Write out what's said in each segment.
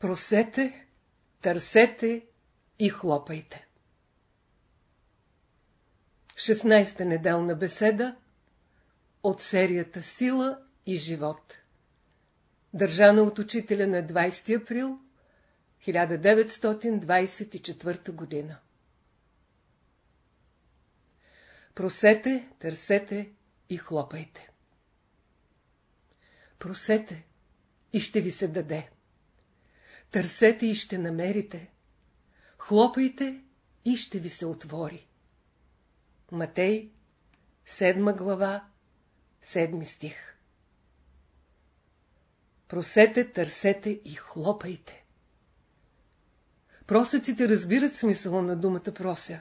Просете, търсете и хлопайте. 16-та неделна беседа от серията Сила и живот. Държана от учителя на 20 април 1924 година. Просете, търсете и хлопайте. Просете и ще ви се даде. Търсете и ще намерите. Хлопайте и ще ви се отвори. Матей, 7 глава, 7 стих. Просете, търсете и хлопайте. Просеците разбират смисъла на думата прося.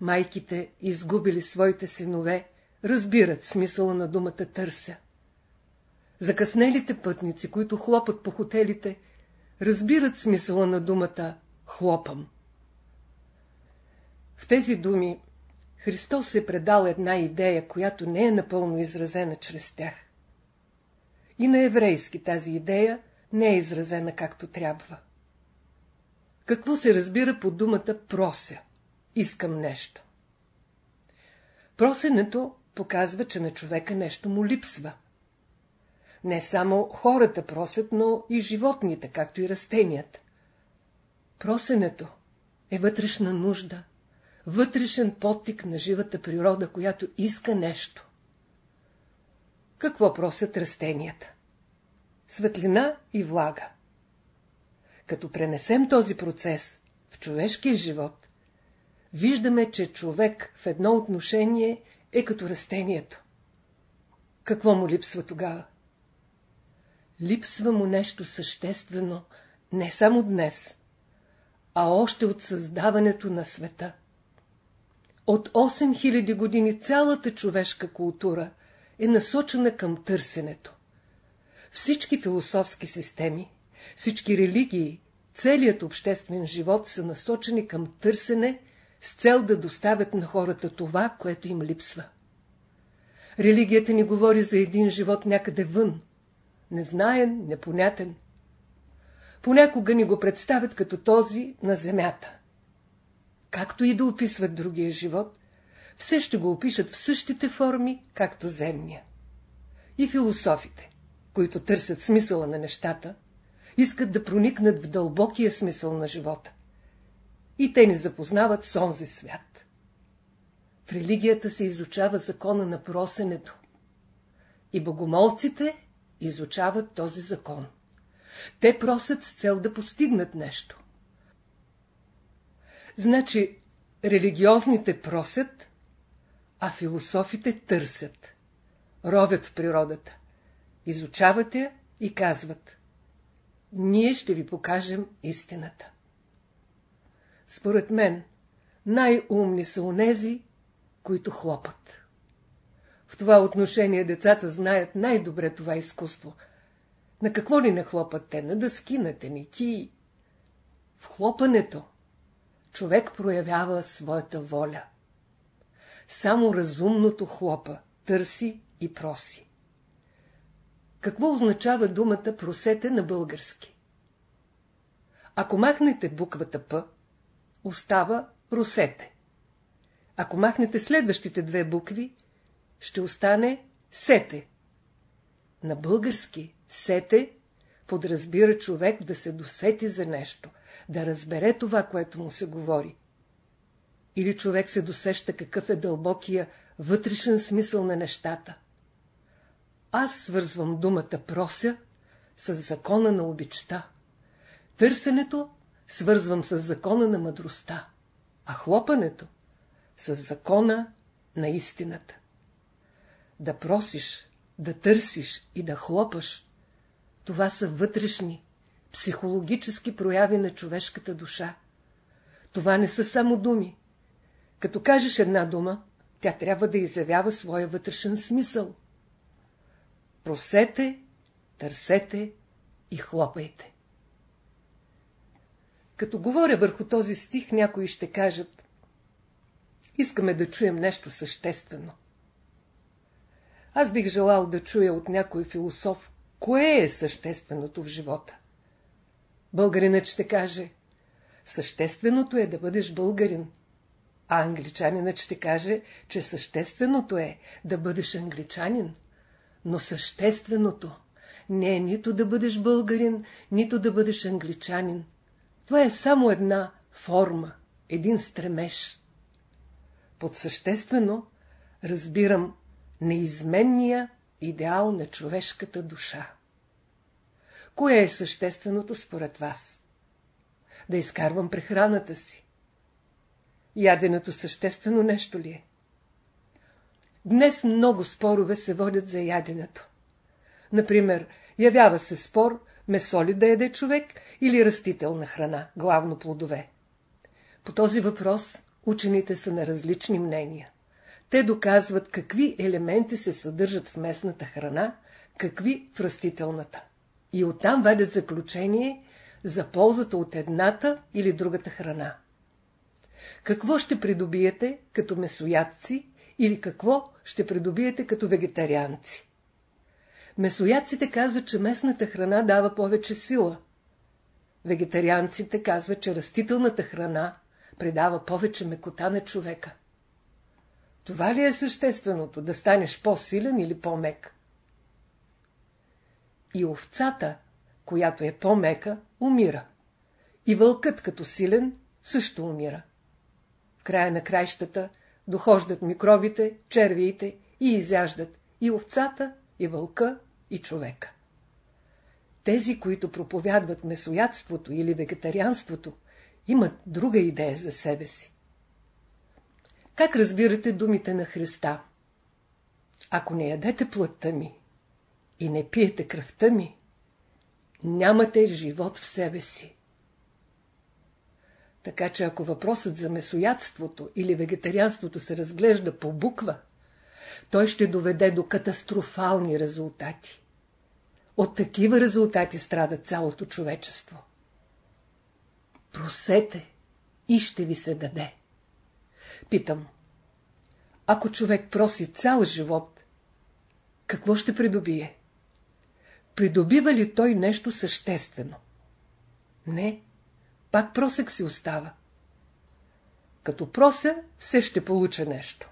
Майките, изгубили своите синове, разбират смисъла на думата търся. Закъснелите пътници, които хлопат по хотелите, разбират смисъла на думата хлопам. В тези думи Христос е предал една идея, която не е напълно изразена чрез тях. И на еврейски тази идея не е изразена както трябва. Какво се разбира по думата прося? Искам нещо. Просенето показва, че на човека нещо му липсва. Не само хората просят, но и животните, както и растенията. Просенето е вътрешна нужда, вътрешен подтик на живата природа, която иска нещо. Какво просят растенията? Светлина и влага. Като пренесем този процес в човешкия живот, виждаме, че човек в едно отношение е като растението. Какво му липсва тогава? Липсва му нещо съществено, не само днес, а още от създаването на света. От 8000 години цялата човешка култура е насочена към търсенето. Всички философски системи, всички религии, целият обществен живот са насочени към търсене с цел да доставят на хората това, което им липсва. Религията ни говори за един живот някъде вън, незнаен, непонятен. Понякога ни го представят като този на земята. Както и да описват другия живот, все ще го опишат в същите форми, както земния. И философите, които търсят смисъла на нещата, искат да проникнат в дълбокия смисъл на живота. И те ни запознават с онзи свят. В религията се изучава закона на просенето. И богомолците изучават този закон. Те просят с цел да постигнат нещо. Значи, религиозните просят, а философите търсят. Ровят в природата. Изучават я и казват. Ние ще ви покажем истината. Според мен, най-умни са онези, които хлопат. В това отношение децата знаят най-добре това изкуство. На какво ли не хлопат те? На дъски, на теники. В хлопането човек проявява своята воля. Само разумното хлопа, търси и проси. Какво означава думата просете на български? Ако махнете буквата П, остава росете. Ако махнете следващите две букви, ще остане сете. На български сете подразбира човек да се досети за нещо, да разбере това, което му се говори. Или човек се досеща какъв е дълбокия вътрешен смисъл на нещата. Аз свързвам думата прося с закона на обичта. Търсенето свързвам с закона на мъдростта, а хлопането с закона на истината. Да просиш, да търсиш и да хлопаш, това са вътрешни, психологически прояви на човешката душа. Това не са само думи. Като кажеш една дума, тя трябва да изявява своя вътрешен смисъл. Просете, търсете и хлопайте. Като говоря върху този стих, някои ще кажат Искаме да чуем нещо съществено. Аз бих желал да чуя от някой философ, кое е същественото в живота. Българинът ще каже Същественото е да бъдеш българин. А англичанинът ще каже, че същественото е да бъдеш англичанин. Но същественото не е нито да бъдеш българин, нито да бъдеш англичанин. Това е само една форма, един стремеж. Под съществено разбирам неизменния идеал на човешката душа. Кое е същественото според вас? Да изкарвам прехраната си. Яденето съществено нещо ли е? Днес много спорове се водят за яденето. Например, явява се спор, месо ли да яде човек или растителна храна, главно плодове. По този въпрос учените са на различни мнения. Те доказват какви елементи се съдържат в местната храна, какви в растителната. И оттам вадят заключение за ползата от едната или другата храна. Какво ще придобиете като месоядци или какво ще придобиете като вегетарианци? Месоядците казват, че местната храна дава повече сила. Вегетарианците казват, че растителната храна предава повече мекота на човека. Това ли е същественото, да станеш по-силен или по-мек? И овцата, която е по-мека, умира. И вълкът като силен също умира. В края на краищата дохождат микробите, червиите и изяждат и овцата, и вълка, и човека. Тези, които проповядват месоядството или вегетарианството, имат друга идея за себе си. Как разбирате думите на Христа? Ако не ядете плътта ми и не пиете кръвта ми, нямате живот в себе си. Така че ако въпросът за месоядството или вегетарианството се разглежда по буква, той ще доведе до катастрофални резултати. От такива резултати страда цялото човечество. Просете и ще ви се даде. Питам, ако човек проси цял живот, какво ще придобие? Придобива ли той нещо съществено? Не, пак просек си остава. Като прося, все ще получа нещо.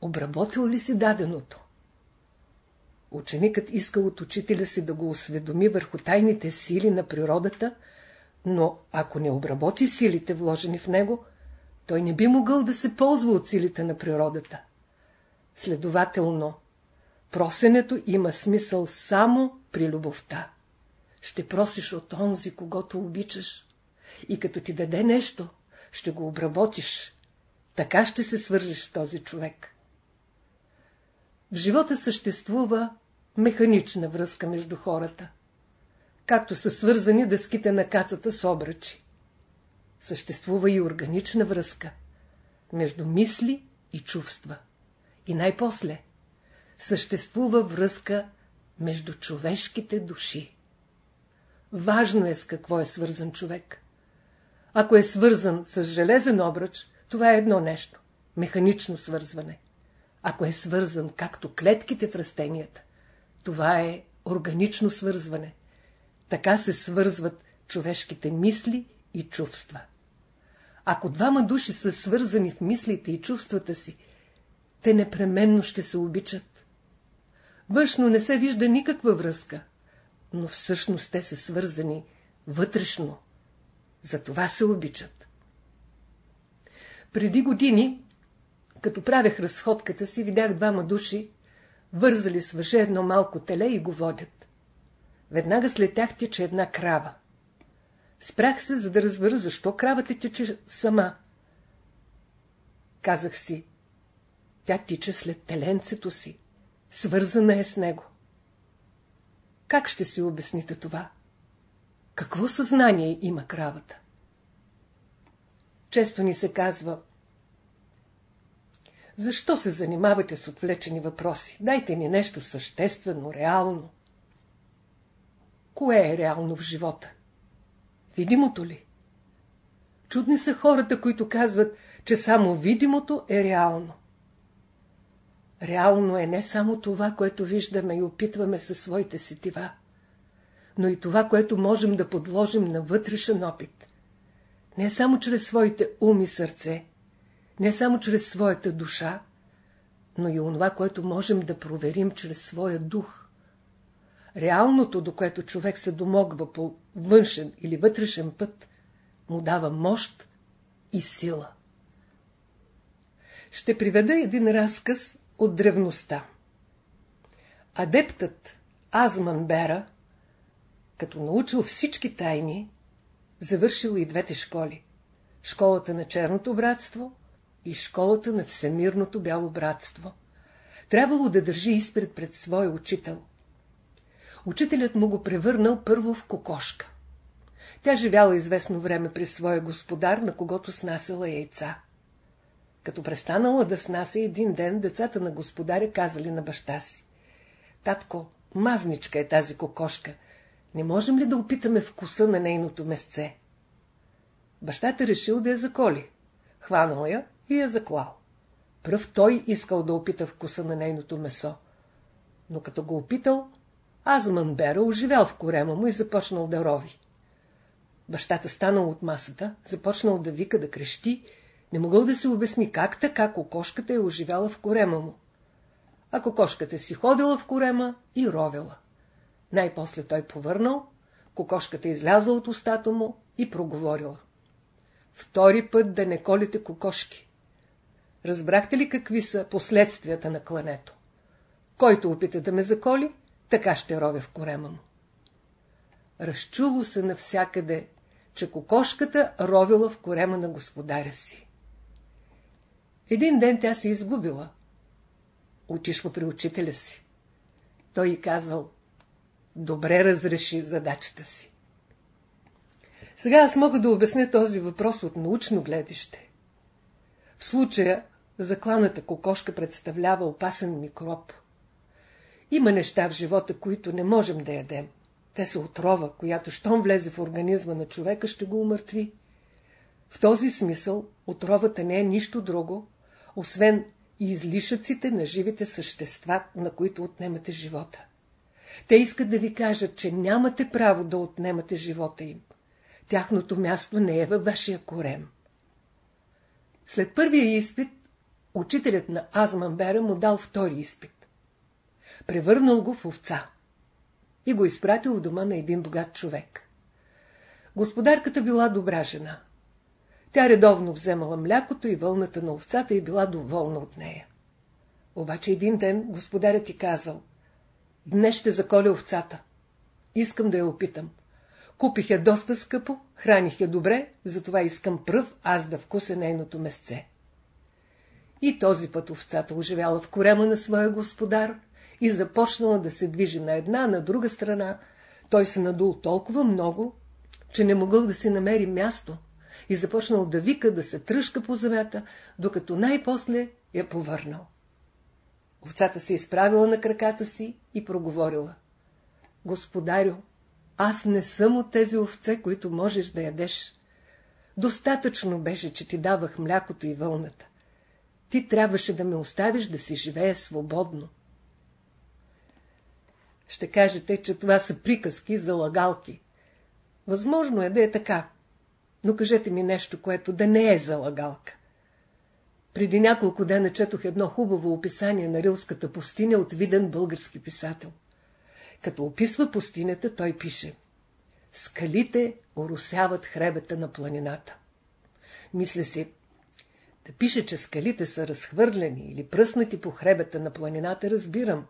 Обработил ли си даденото? Ученикът иска от учителя си да го осведоми върху тайните сили на природата, но ако не обработи силите, вложени в него, той не би могъл да се ползва от силите на природата. Следователно, просенето има смисъл само при любовта. Ще просиш от онзи, когато обичаш. И като ти даде нещо, ще го обработиш. Така ще се свържиш с този човек. В живота съществува механична връзка между хората. Както са свързани дъските на кацата с обръчи. Съществува и органична връзка между мисли и чувства. И най-после съществува връзка между човешките души. Важно е с какво е свързан човек. Ако е свързан с железен обръч, това е едно нещо – механично свързване. Ако е свързан както клетките в растенията, това е органично свързване. Така се свързват човешките мисли и чувства. Ако двама души са свързани в мислите и чувствата си, те непременно ще се обичат. Външно не се вижда никаква връзка, но всъщност те са свързани вътрешно. Затова се обичат. Преди години, като правех разходката си, видях двама души, вързали с въже едно малко теле и го водят. Веднага след тях тече една крава. Спрях се, за да разбера, защо кравата тече сама. Казах си, тя тича след теленцето си, свързана е с него. Как ще си обясните това? Какво съзнание има кравата? Често ни се казва, защо се занимавате с отвлечени въпроси? Дайте ни нещо съществено, реално. Кое е реално в живота? Видимото ли? Чудни са хората, които казват, че само видимото е реално. Реално е не само това, което виждаме и опитваме със своите сетива, но и това, което можем да подложим на вътрешен опит. Не само чрез своите ум и сърце, не само чрез своята душа, но и онова, което можем да проверим чрез своя дух. Реалното, до което човек се домогва по външен или вътрешен път, му дава мощ и сила. Ще приведа един разказ от древността. Адептът Азман Бера, като научил всички тайни, завършил и двете школи. Школата на Черното братство и школата на Всемирното бяло братство. Трябвало да държи изпред пред своя учител. Учителят му го превърнал първо в кокошка. Тя живяла известно време при своя господар, на когото снасяла яйца. Като престанала да снася един ден, децата на господаря казали на баща си. Татко, мазничка е тази кокошка. Не можем ли да опитаме вкуса на нейното месце? Бащата решил да я заколи. Хванал я и я заклал. Пръв той искал да опита вкуса на нейното месо. Но като го опитал, Азман Бера оживял в корема му и започнал да рови. Бащата станал от масата, започнал да вика, да крещи, не могъл да се обясни как така кокошката е оживяла в корема му. А кокошката си ходила в корема и ровела. Най-после той повърнал, кокошката излязла от устата му и проговорила. Втори път да не колите кокошки. Разбрахте ли какви са последствията на клането? Който опита да ме заколи, така ще ровя в корема му. Разчуло се навсякъде, че кокошката ровила в корема на господаря си. Един ден тя се изгубила. Отишла при учителя си. Той й казал, добре разреши задачата си. Сега аз мога да обясня този въпрос от научно гледище. В случая закланата кокошка представлява опасен микроб. Има неща в живота, които не можем да ядем. Те са отрова, която щом влезе в организма на човека, ще го умъртви. В този смисъл отровата не е нищо друго, освен излишъците на живите същества, на които отнемате живота. Те искат да ви кажат, че нямате право да отнемате живота им. Тяхното място не е във вашия корем. След първия изпит, учителят на Азманбера му дал втори изпит. Превърнал го в овца и го изпратил в дома на един богат човек. Господарката била добра жена. Тя редовно вземала млякото и вълната на овцата и била доволна от нея. Обаче един ден господарят ти казал, днес ще заколя овцата. Искам да я опитам. Купих я доста скъпо, храних я добре, затова искам пръв аз да вкуся нейното месце. И този път овцата оживяла в корема на своя господар и започнала да се движи на една, на друга страна. Той се надул толкова много, че не могъл да си намери място и започнал да вика, да се тръжка по земята, докато най-после я повърнал. Овцата се изправила на краката си и проговорила. Господарю, аз не съм от тези овце, които можеш да ядеш. Достатъчно беше, че ти давах млякото и вълната. Ти трябваше да ме оставиш да си живея свободно. Ще кажете, че това са приказки за лагалки. Възможно е да е така, но кажете ми нещо, което да не е за лагалка. Преди няколко дена четох едно хубаво описание на Рилската пустиня от виден български писател. Като описва пустинята, той пише Скалите оросяват хребета на планината. Мисля си, да пише, че скалите са разхвърлени или пръснати по хребета на планината, разбирам,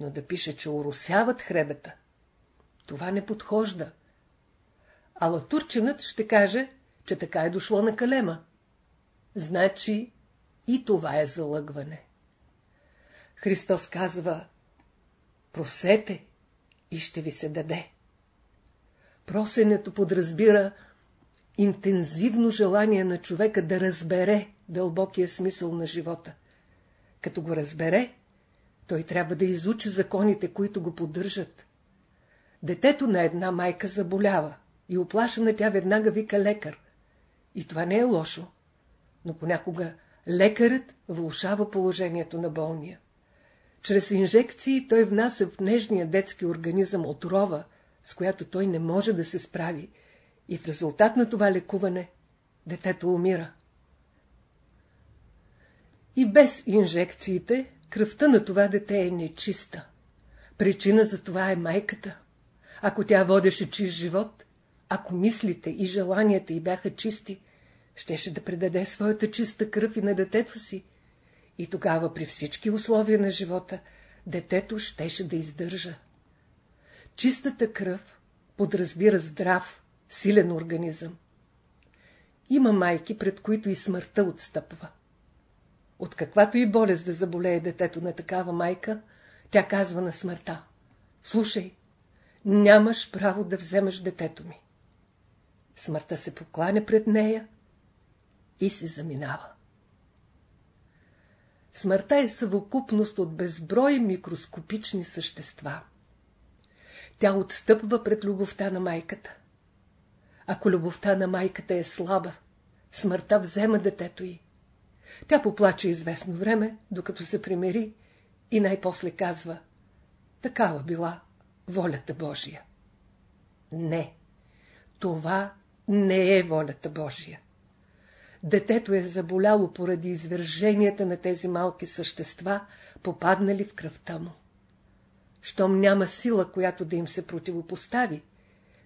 но да пише, че оросяват хребета, това не подхожда. А латурчинът ще каже, че така е дошло на калема. Значи и това е залъгване. Христос казва, просете и ще ви се даде. Просенето подразбира интензивно желание на човека да разбере дълбокия смисъл на живота. Като го разбере, той трябва да изучи законите, които го поддържат. Детето на една майка заболява и оплашена тя веднага вика лекар. И това не е лошо, но понякога лекарът влушава положението на болния. Чрез инжекции той внася в нежния детски организъм отрова, с която той не може да се справи и в резултат на това лекуване детето умира. И без инжекциите кръвта на това дете е нечиста. Причина за това е майката. Ако тя водеше чист живот, ако мислите и желанията й бяха чисти, щеше да предаде своята чиста кръв и на детето си. И тогава при всички условия на живота детето щеше да издържа. Чистата кръв подразбира здрав, силен организъм. Има майки, пред които и смъртта отстъпва. От каквато и болест да заболее детето на такава майка, тя казва на смъртта. Слушай, нямаш право да вземеш детето ми. Смъртта се покланя пред нея и се заминава. Смъртта е съвокупност от безброй микроскопични същества. Тя отстъпва пред любовта на майката. Ако любовта на майката е слаба, смъртта взема детето й. Тя поплаче известно време, докато се примери и най-после казва Такава била волята Божия. Не, това не е волята Божия. Детето е заболяло поради извърженията на тези малки същества, попаднали в кръвта му. Щом няма сила, която да им се противопостави,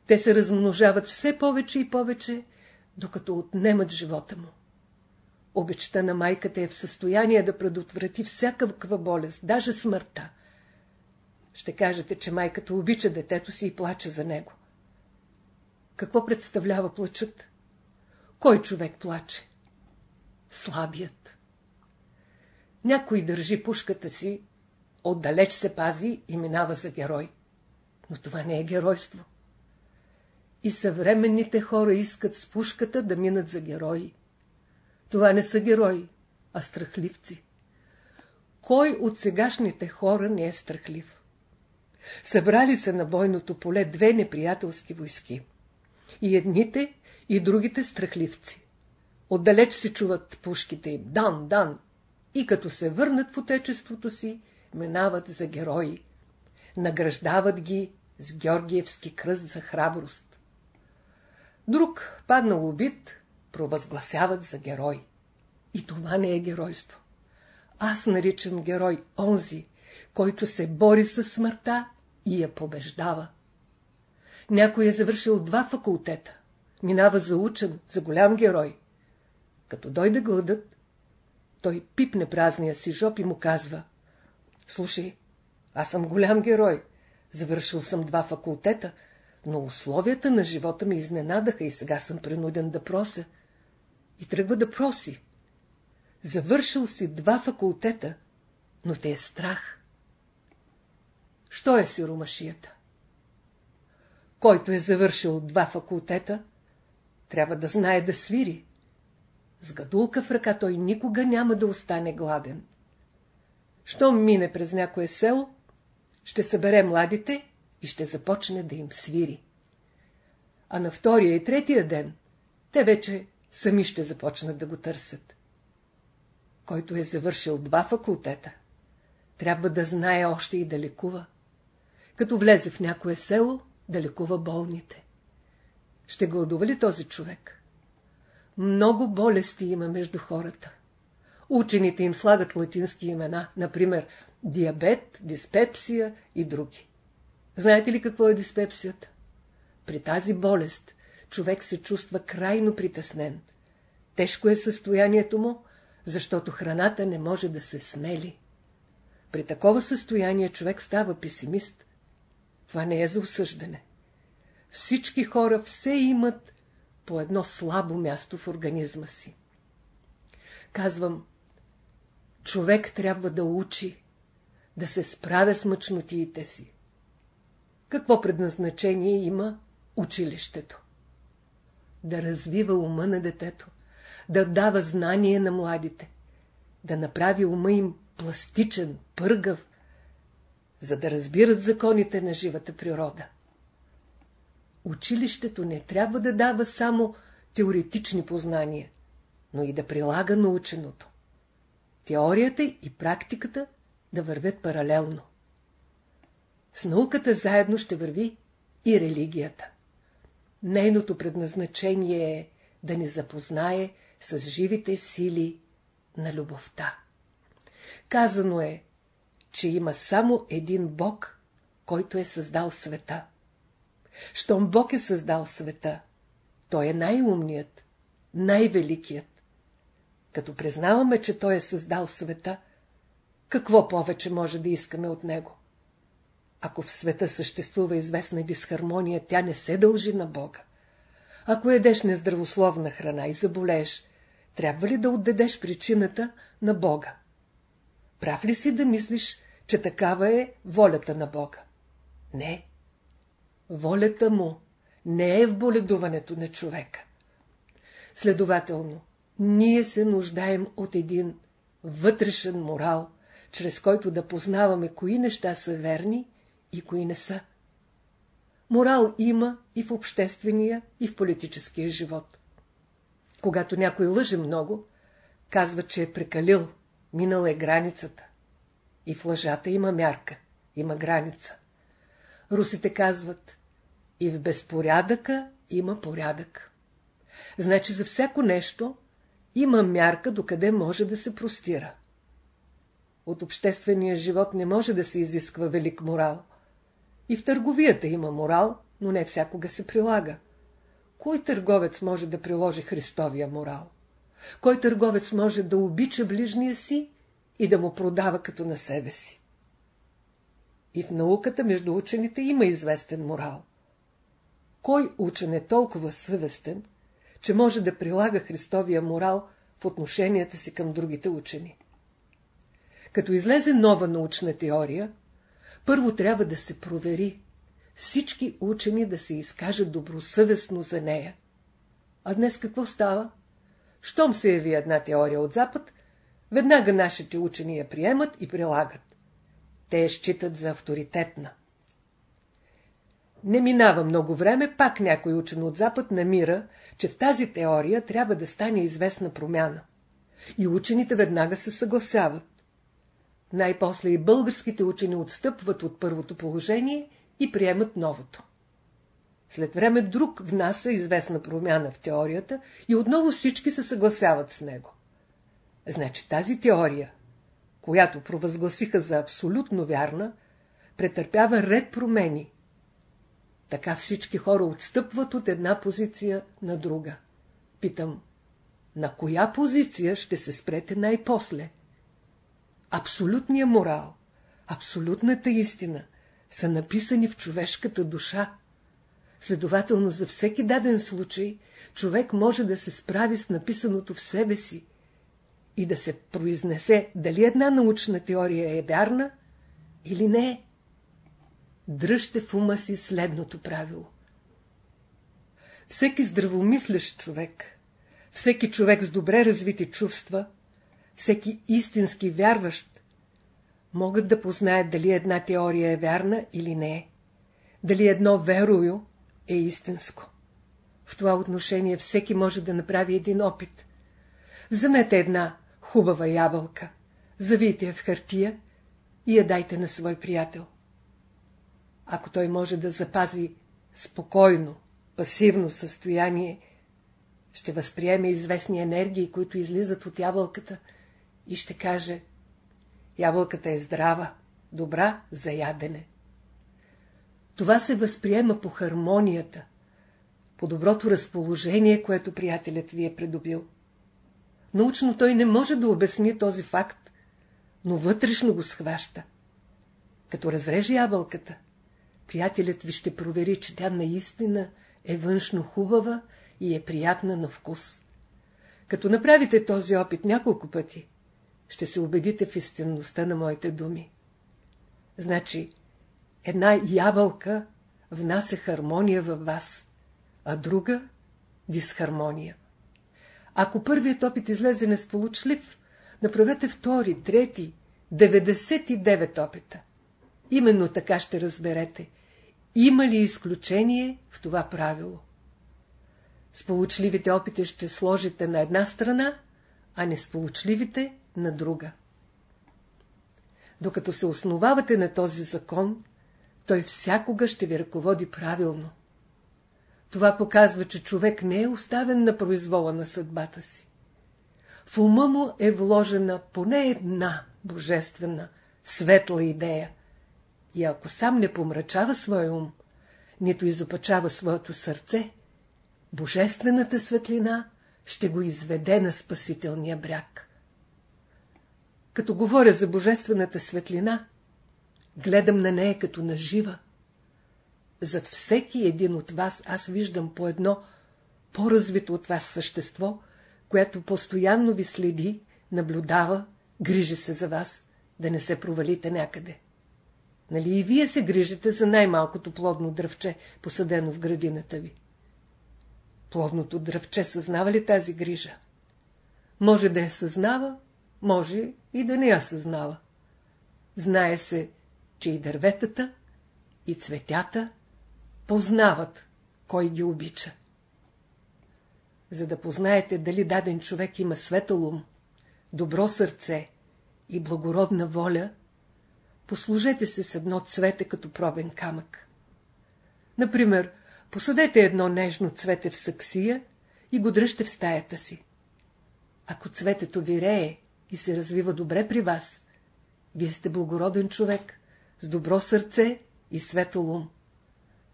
те се размножават все повече и повече, докато отнемат живота му. Обичта на майката е в състояние да предотврати всякаква болест, даже смъртта. Ще кажете, че майката обича детето си и плаче за него. Какво представлява плачът? Кой човек плаче? Слабият. Някой държи пушката си, отдалеч се пази и минава за герой. Но това не е геройство. И съвременните хора искат с пушката да минат за герои. Това не са герои, а страхливци. Кой от сегашните хора не е страхлив? Събрали се на бойното поле две неприятелски войски. И едните, и другите страхливци. Отдалеч се чуват пушките им. Дан, дан. И като се върнат в отечеството си, минават за герои. Награждават ги с Георгиевски кръст за храброст. Друг, паднал убит, провъзгласяват за герой. И това не е геройство. Аз наричам герой онзи, който се бори с смъртта и я побеждава. Някой е завършил два факултета. Минава за учен, за голям герой. Като дойде гладът, той пипне празния си жоп и му казва Слушай, аз съм голям герой. Завършил съм два факултета, но условията на живота ми изненадаха и сега съм принуден да прося. И тръгва да проси. Завършил си два факултета, но те е страх. Що е сиромашията? Който е завършил два факултета, трябва да знае да свири. С гадулка в ръка той никога няма да остане гладен. Щом мине през някое село, ще събере младите и ще започне да им свири. А на втория и третия ден те вече сами ще започнат да го търсят. Който е завършил два факултета, трябва да знае още и да лекува. Като влезе в някое село, да лекува болните. Ще гладува ли този човек? Много болести има между хората. Учените им слагат латински имена, например диабет, диспепсия и други. Знаете ли какво е диспепсията? При тази болест човек се чувства крайно притеснен. Тежко е състоянието му, защото храната не може да се смели. При такова състояние човек става песимист. Това не е за осъждане. Всички хора все имат по едно слабо място в организма си. Казвам, човек трябва да учи, да се справя с мъчнотиите си. Какво предназначение има училището? Да развива ума на детето, да дава знание на младите, да направи ума им пластичен, пъргав, за да разбират законите на живата природа. Училището не трябва да дава само теоретични познания, но и да прилага наученото. Теорията и практиката да вървят паралелно. С науката заедно ще върви и религията. Нейното предназначение е да ни запознае с живите сили на любовта. Казано е, че има само един Бог, който е създал света. Щом Бог е създал света, той е най-умният, най-великият. Като признаваме, че той е създал света, какво повече може да искаме от него? Ако в света съществува известна дисхармония, тя не се дължи на Бога. Ако едеш нездравословна храна и заболееш, трябва ли да отдадеш причината на Бога? Прав ли си да мислиш, че такава е волята на Бога? Не. Волята му не е в боледуването на човека. Следователно, ние се нуждаем от един вътрешен морал, чрез който да познаваме кои неща са верни и кои не са. Морал има и в обществения, и в политическия живот. Когато някой лъже много, казва, че е прекалил, минал е границата. И в лъжата има мярка, има граница. Русите казват, и в безпорядъка има порядък. Значи за всяко нещо има мярка, докъде може да се простира. От обществения живот не може да се изисква велик морал. И в търговията има морал, но не всякога се прилага. Кой търговец може да приложи Христовия морал? Кой търговец може да обича ближния си и да му продава като на себе си? И в науката между учените има известен морал. Кой учен е толкова съвестен, че може да прилага Христовия морал в отношенията си към другите учени? Като излезе нова научна теория, първо трябва да се провери всички учени да се изкажат добросъвестно за нея. А днес какво става? Щом се яви една теория от Запад, веднага нашите учени я приемат и прилагат. Те я считат за авторитетна. Не минава много време, пак някой учен от Запад намира, че в тази теория трябва да стане известна промяна. И учените веднага се съгласяват. Най-после и българските учени отстъпват от първото положение и приемат новото. След време друг внася известна промяна в теорията и отново всички се съгласяват с него. Значи тази теория, която провъзгласиха за абсолютно вярна, претърпява ред промени. Така всички хора отстъпват от една позиция на друга. Питам, на коя позиция ще се спрете най-после? Абсолютният морал, абсолютната истина са написани в човешката душа. Следователно, за всеки даден случай, човек може да се справи с написаното в себе си и да се произнесе дали една научна теория е вярна или не е. Дръжте в ума си следното правило. Всеки здравомислещ човек, всеки човек с добре развити чувства, всеки истински вярващ, могат да познаят дали една теория е вярна или не е. Дали едно верою е истинско. В това отношение всеки може да направи един опит. Вземете една хубава ябълка, завийте я в хартия и я дайте на свой приятел. Ако той може да запази спокойно, пасивно състояние, ще възприеме известни енергии, които излизат от ябълката и ще каже Ябълката е здрава, добра за ядене. Това се възприема по хармонията, по доброто разположение, което приятелят ви е придобил. Научно той не може да обясни този факт, но вътрешно го схваща. Като разреже ябълката, приятелят ви ще провери, че тя наистина е външно хубава и е приятна на вкус. Като направите този опит няколко пъти, ще се убедите в истинността на моите думи. Значи, една ябълка внася хармония във вас, а друга – дисхармония. Ако първият опит излезе несполучлив, направете втори, трети, 99 опита. Именно така ще разберете, има ли изключение в това правило. Сполучливите опити ще сложите на една страна, а несполучливите на друга. Докато се основавате на този закон, той всякога ще ви ръководи правилно. Това показва, че човек не е оставен на произвола на съдбата си. В ума му е вложена поне една божествена, светла идея. И ако сам не помрачава своя ум, нито изопачава своето сърце, божествената светлина ще го изведе на спасителния бряг. Като говоря за божествената светлина, гледам на нея като на жива. Зад всеки един от вас аз виждам по едно по-развито от вас същество, което постоянно ви следи, наблюдава, грижи се за вас, да не се провалите някъде. Нали и вие се грижите за най-малкото плодно дръвче, посадено в градината ви? Плодното дръвче съзнава ли тази грижа? Може да я съзнава, може и да не я съзнава. Знае се, че и дърветата, и цветята познават кой ги обича. За да познаете дали даден човек има светъл ум, добро сърце и благородна воля, послужете се с едно цвете като пробен камък. Например, посадете едно нежно цвете в саксия и го дръжте в стаята си. Ако цветето вирее и се развива добре при вас, вие сте благороден човек, с добро сърце и светъл ум.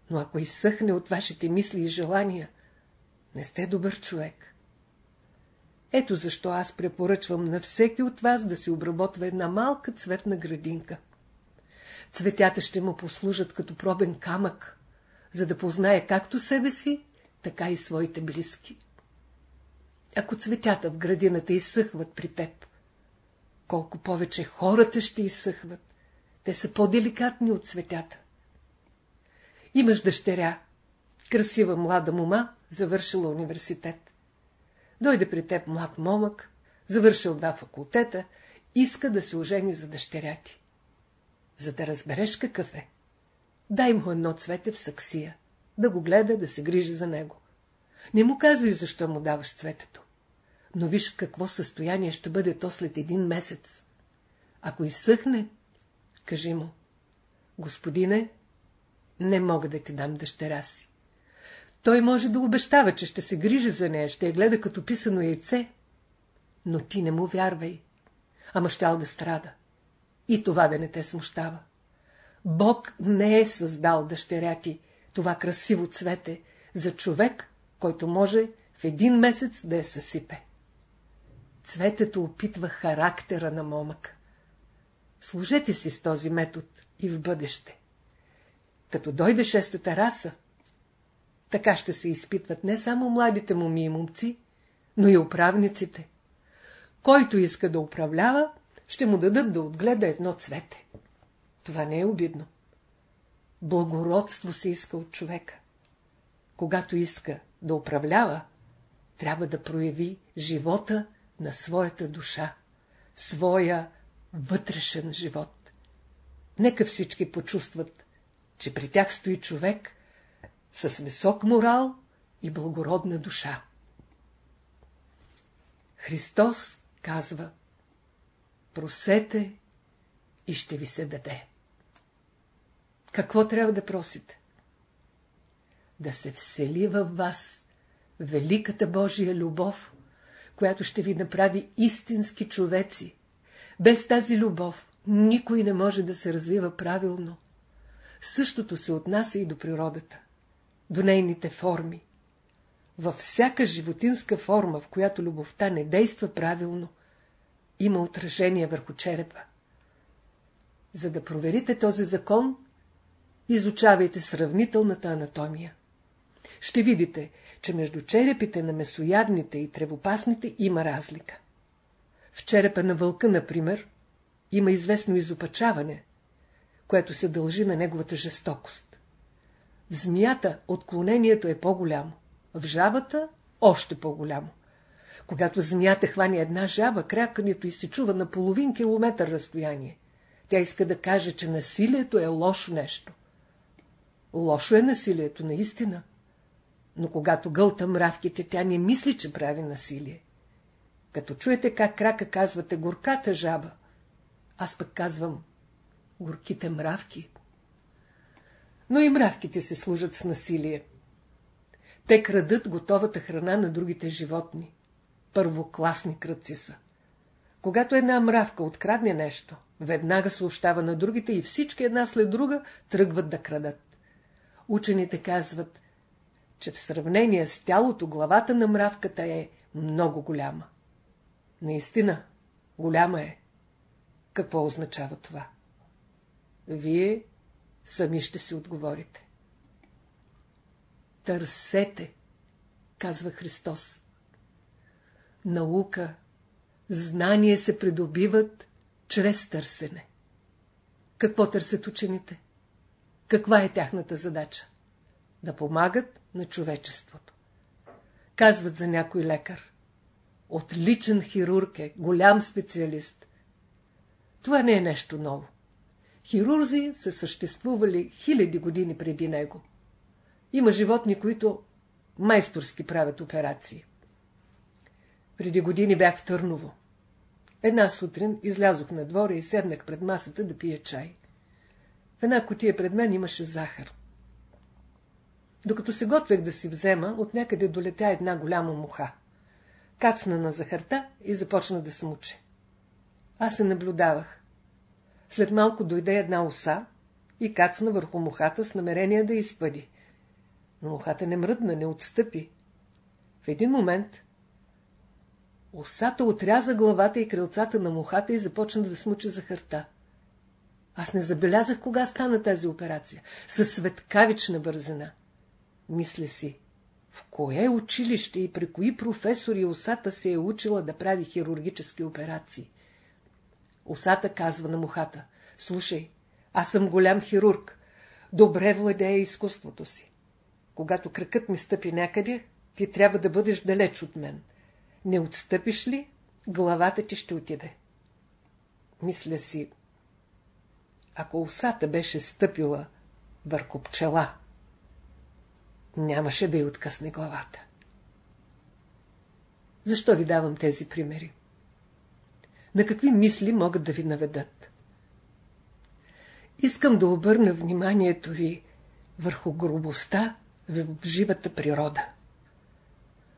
Но ако изсъхне от вашите мисли и желания, не сте добър човек. Ето защо аз препоръчвам на всеки от вас да си обработва една малка цветна градинка. Цветята ще му послужат като пробен камък, за да познае както себе си, така и своите близки. Ако цветята в градината изсъхват при теб, колко повече хората ще изсъхват. Те са по-деликатни от цветята. Имаш дъщеря, красива млада мома, завършила университет. Дойде при теб млад момък, завършил два факултета, иска да се ожени за дъщеря ти. За да разбереш какъв е, дай му едно цвете в саксия, да го гледа, да се грижи за него. Не му казвай защо му даваш цветето. Но виж в какво състояние ще бъде то след един месец. Ако изсъхне, кажи му, господине, не мога да ти дам дъщеря си. Той може да обещава, че ще се грижи за нея, ще я гледа като писано яйце. Но ти не му вярвай. Ама щял да страда. И това да не те смущава. Бог не е създал дъщеря ти, това красиво цвете, за човек, който може в един месец да я съсипе. Цветето опитва характера на момъка. Служете си с този метод и в бъдеще. Като дойде шестата раса, така ще се изпитват не само младите моми и момци, но и управниците. Който иска да управлява, ще му дадат да отгледа едно цвете. Това не е обидно. Благородство се иска от човека. Когато иска да управлява, трябва да прояви живота на своята душа, своя вътрешен живот. Нека всички почувстват, че при тях стои човек с висок морал и благородна душа. Христос казва Просете и ще ви се даде. Какво трябва да просите? Да се всели във вас великата Божия любов, която ще ви направи истински човеци. Без тази любов никой не може да се развива правилно. Същото се отнася и до природата, до нейните форми. Във всяка животинска форма, в която любовта не действа правилно, има отражение върху черепа. За да проверите този закон, изучавайте сравнителната анатомия. Ще видите, че между черепите на месоядните и тревопасните има разлика. В черепа на вълка, например, има известно изопачаване, което се дължи на неговата жестокост. В змията отклонението е по-голямо, в жабата още по-голямо. Когато змията хване една жаба, крякането и се чува на половин километър разстояние. Тя иска да каже, че насилието е лошо нещо. Лошо е насилието, наистина. Но когато гълта мравките, тя не мисли, че прави насилие. Като чуете как крака казвате горката жаба, аз пък казвам горките мравки. Но и мравките се служат с насилие. Те крадат готовата храна на другите животни. Първокласни кръци са. Когато една мравка открадне нещо, веднага съобщава на другите и всички една след друга тръгват да крадат. Учените казват, че в сравнение с тялото главата на мравката е много голяма. Наистина, голяма е. Какво означава това? Вие сами ще си отговорите. Търсете, казва Христос. Наука, знание се придобиват чрез търсене. Какво търсят учените? Каква е тяхната задача? Да помагат на човечеството. Казват за някой лекар. Отличен хирург е, голям специалист. Това не е нещо ново. Хирурзи са съществували хиляди години преди него. Има животни, които майсторски правят операции. Преди години бях в Търново. Една сутрин излязох на двора и седнах пред масата да пия чай. В една котия пред мен имаше захар. Докато се готвех да си взема, от някъде долетя една голяма муха. Кацна на захарта и започна да смуче. Аз се наблюдавах. След малко дойде една оса и кацна върху мухата с намерение да изпъди. Но мухата не мръдна, не отстъпи. В един момент осата отряза главата и крилцата на мухата и започна да смуча захарта. Аз не забелязах кога стана тази операция. Със светкавична бързина. Мисля си, в кое училище и при кои професори усата се е учила да прави хирургически операции? Усата казва на мухата, слушай, аз съм голям хирург, добре владея изкуството си. Когато кръкът ми стъпи някъде, ти трябва да бъдеш далеч от мен. Не отстъпиш ли, главата ти ще отиде. Мисля си, ако усата беше стъпила върху пчела, нямаше да й откъсне главата. Защо ви давам тези примери? На какви мисли могат да ви наведат? Искам да обърна вниманието ви върху грубостта в живата природа.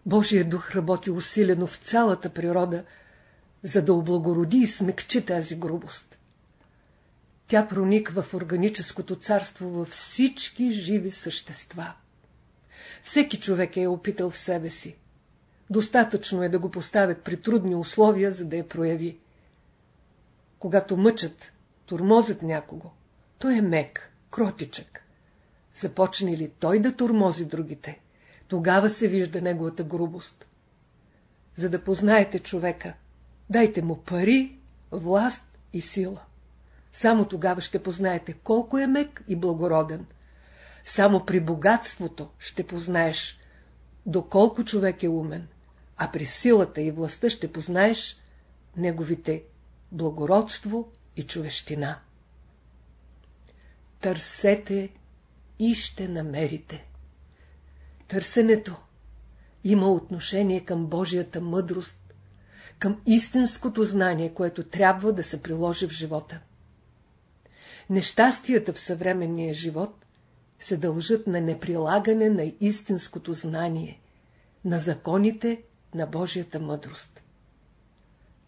Божия дух работи усилено в цялата природа, за да облагороди и смекчи тази грубост. Тя прониква в органическото царство във всички живи същества. Всеки човек е опитал в себе си. Достатъчно е да го поставят при трудни условия, за да я прояви. Когато мъчат, турмозят някого, той е мек, кротичък. Започне ли той да турмози другите, тогава се вижда неговата грубост. За да познаете човека, дайте му пари, власт и сила. Само тогава ще познаете колко е мек и благороден. Само при богатството ще познаеш доколко човек е умен, а при силата и властта ще познаеш неговите благородство и човещина. Търсете и ще намерите. Търсенето има отношение към Божията мъдрост, към истинското знание, което трябва да се приложи в живота. Нещастията в съвременния живот се дължат на неприлагане на истинското знание, на законите на Божията мъдрост.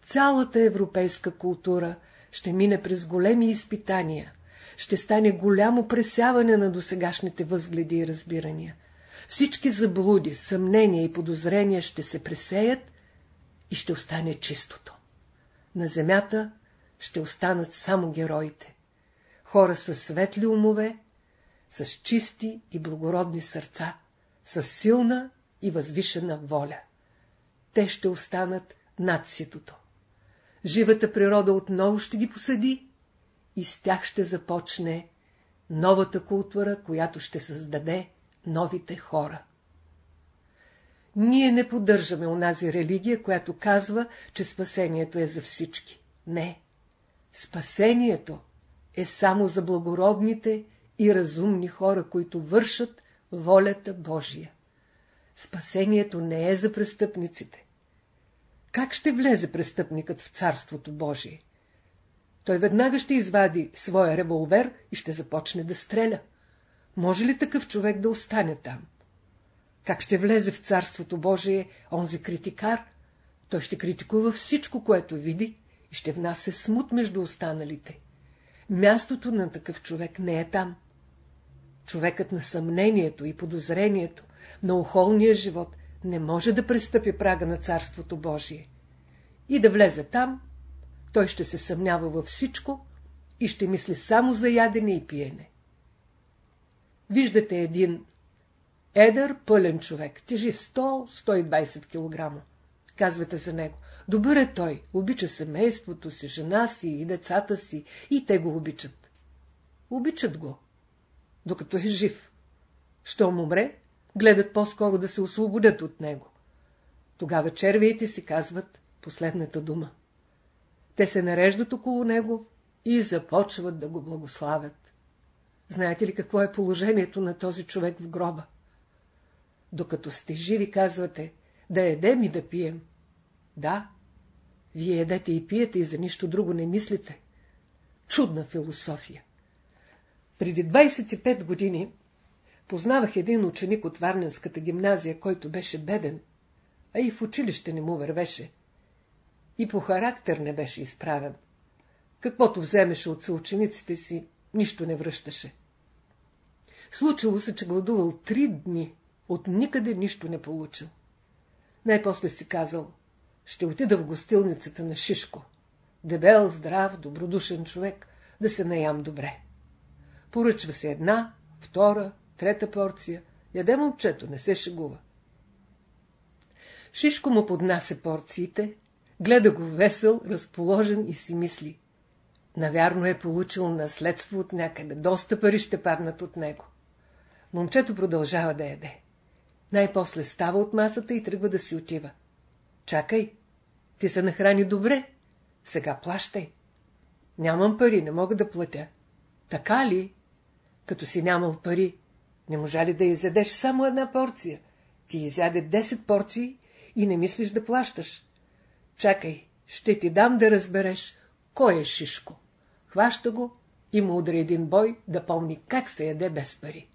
Цялата европейска култура ще мине през големи изпитания, ще стане голямо пресяване на досегашните възгледи и разбирания. Всички заблуди, съмнения и подозрения ще се пресеят и ще остане чистото. На земята ще останат само героите. Хора с светли умове, с чисти и благородни сърца, с силна и възвишена воля. Те ще останат над ситото. Живата природа отново ще ги посади и с тях ще започне новата култура, която ще създаде новите хора. Ние не поддържаме онази религия, която казва, че спасението е за всички. Не. Спасението е само за благородните и разумни хора, които вършат волята Божия. Спасението не е за престъпниците. Как ще влезе престъпникът в Царството Божие? Той веднага ще извади своя револвер и ще започне да стреля. Може ли такъв човек да остане там? Как ще влезе в Царството Божие онзи критикар? Той ще критикува всичко, което види и ще внася смут между останалите. Мястото на такъв човек не е там. Човекът на съмнението и подозрението, на охолния живот, не може да престъпи прага на Царството Божие. И да влезе там, той ще се съмнява във всичко и ще мисли само за ядене и пиене. Виждате един едър, пълен човек, тежи 100-120 кг. Казвате за него. Добър е той, обича семейството си, жена си и децата си, и те го обичат. Обичат го, докато е жив. Щом умре, гледат по-скоро да се освободят от него. Тогава червиите си казват последната дума. Те се нареждат около него и започват да го благославят. Знаете ли какво е положението на този човек в гроба? Докато сте живи, казвате, да едем и да пием. Да, вие едете и пиете и за нищо друго не мислите. Чудна философия. Преди 25 години познавах един ученик от Варненската гимназия, който беше беден, а и в училище не му вървеше. И по характер не беше изправен. Каквото вземеше от съучениците си, нищо не връщаше. Случило се, че гладувал три дни, от никъде нищо не получил. Най-после си казал, ще отида в гостилницата на Шишко. Дебел, здрав, добродушен човек, да се наям добре. Поръчва се една, втора, трета порция. Яде момчето, не се шегува. Шишко му поднася порциите, гледа го весел, разположен и си мисли. Навярно е получил наследство от някъде, доста пари ще паднат от него. Момчето продължава да яде. Най-после става от масата и тръгва да си отива. Чакай, ти се нахрани добре, сега плащай. Нямам пари, не мога да платя. Така ли? Като си нямал пари, не можа ли да изядеш само една порция? Ти изяде 10 порции и не мислиш да плащаш. Чакай, ще ти дам да разбереш, кой е Шишко. Хваща го и му удари един бой да помни как се яде без пари.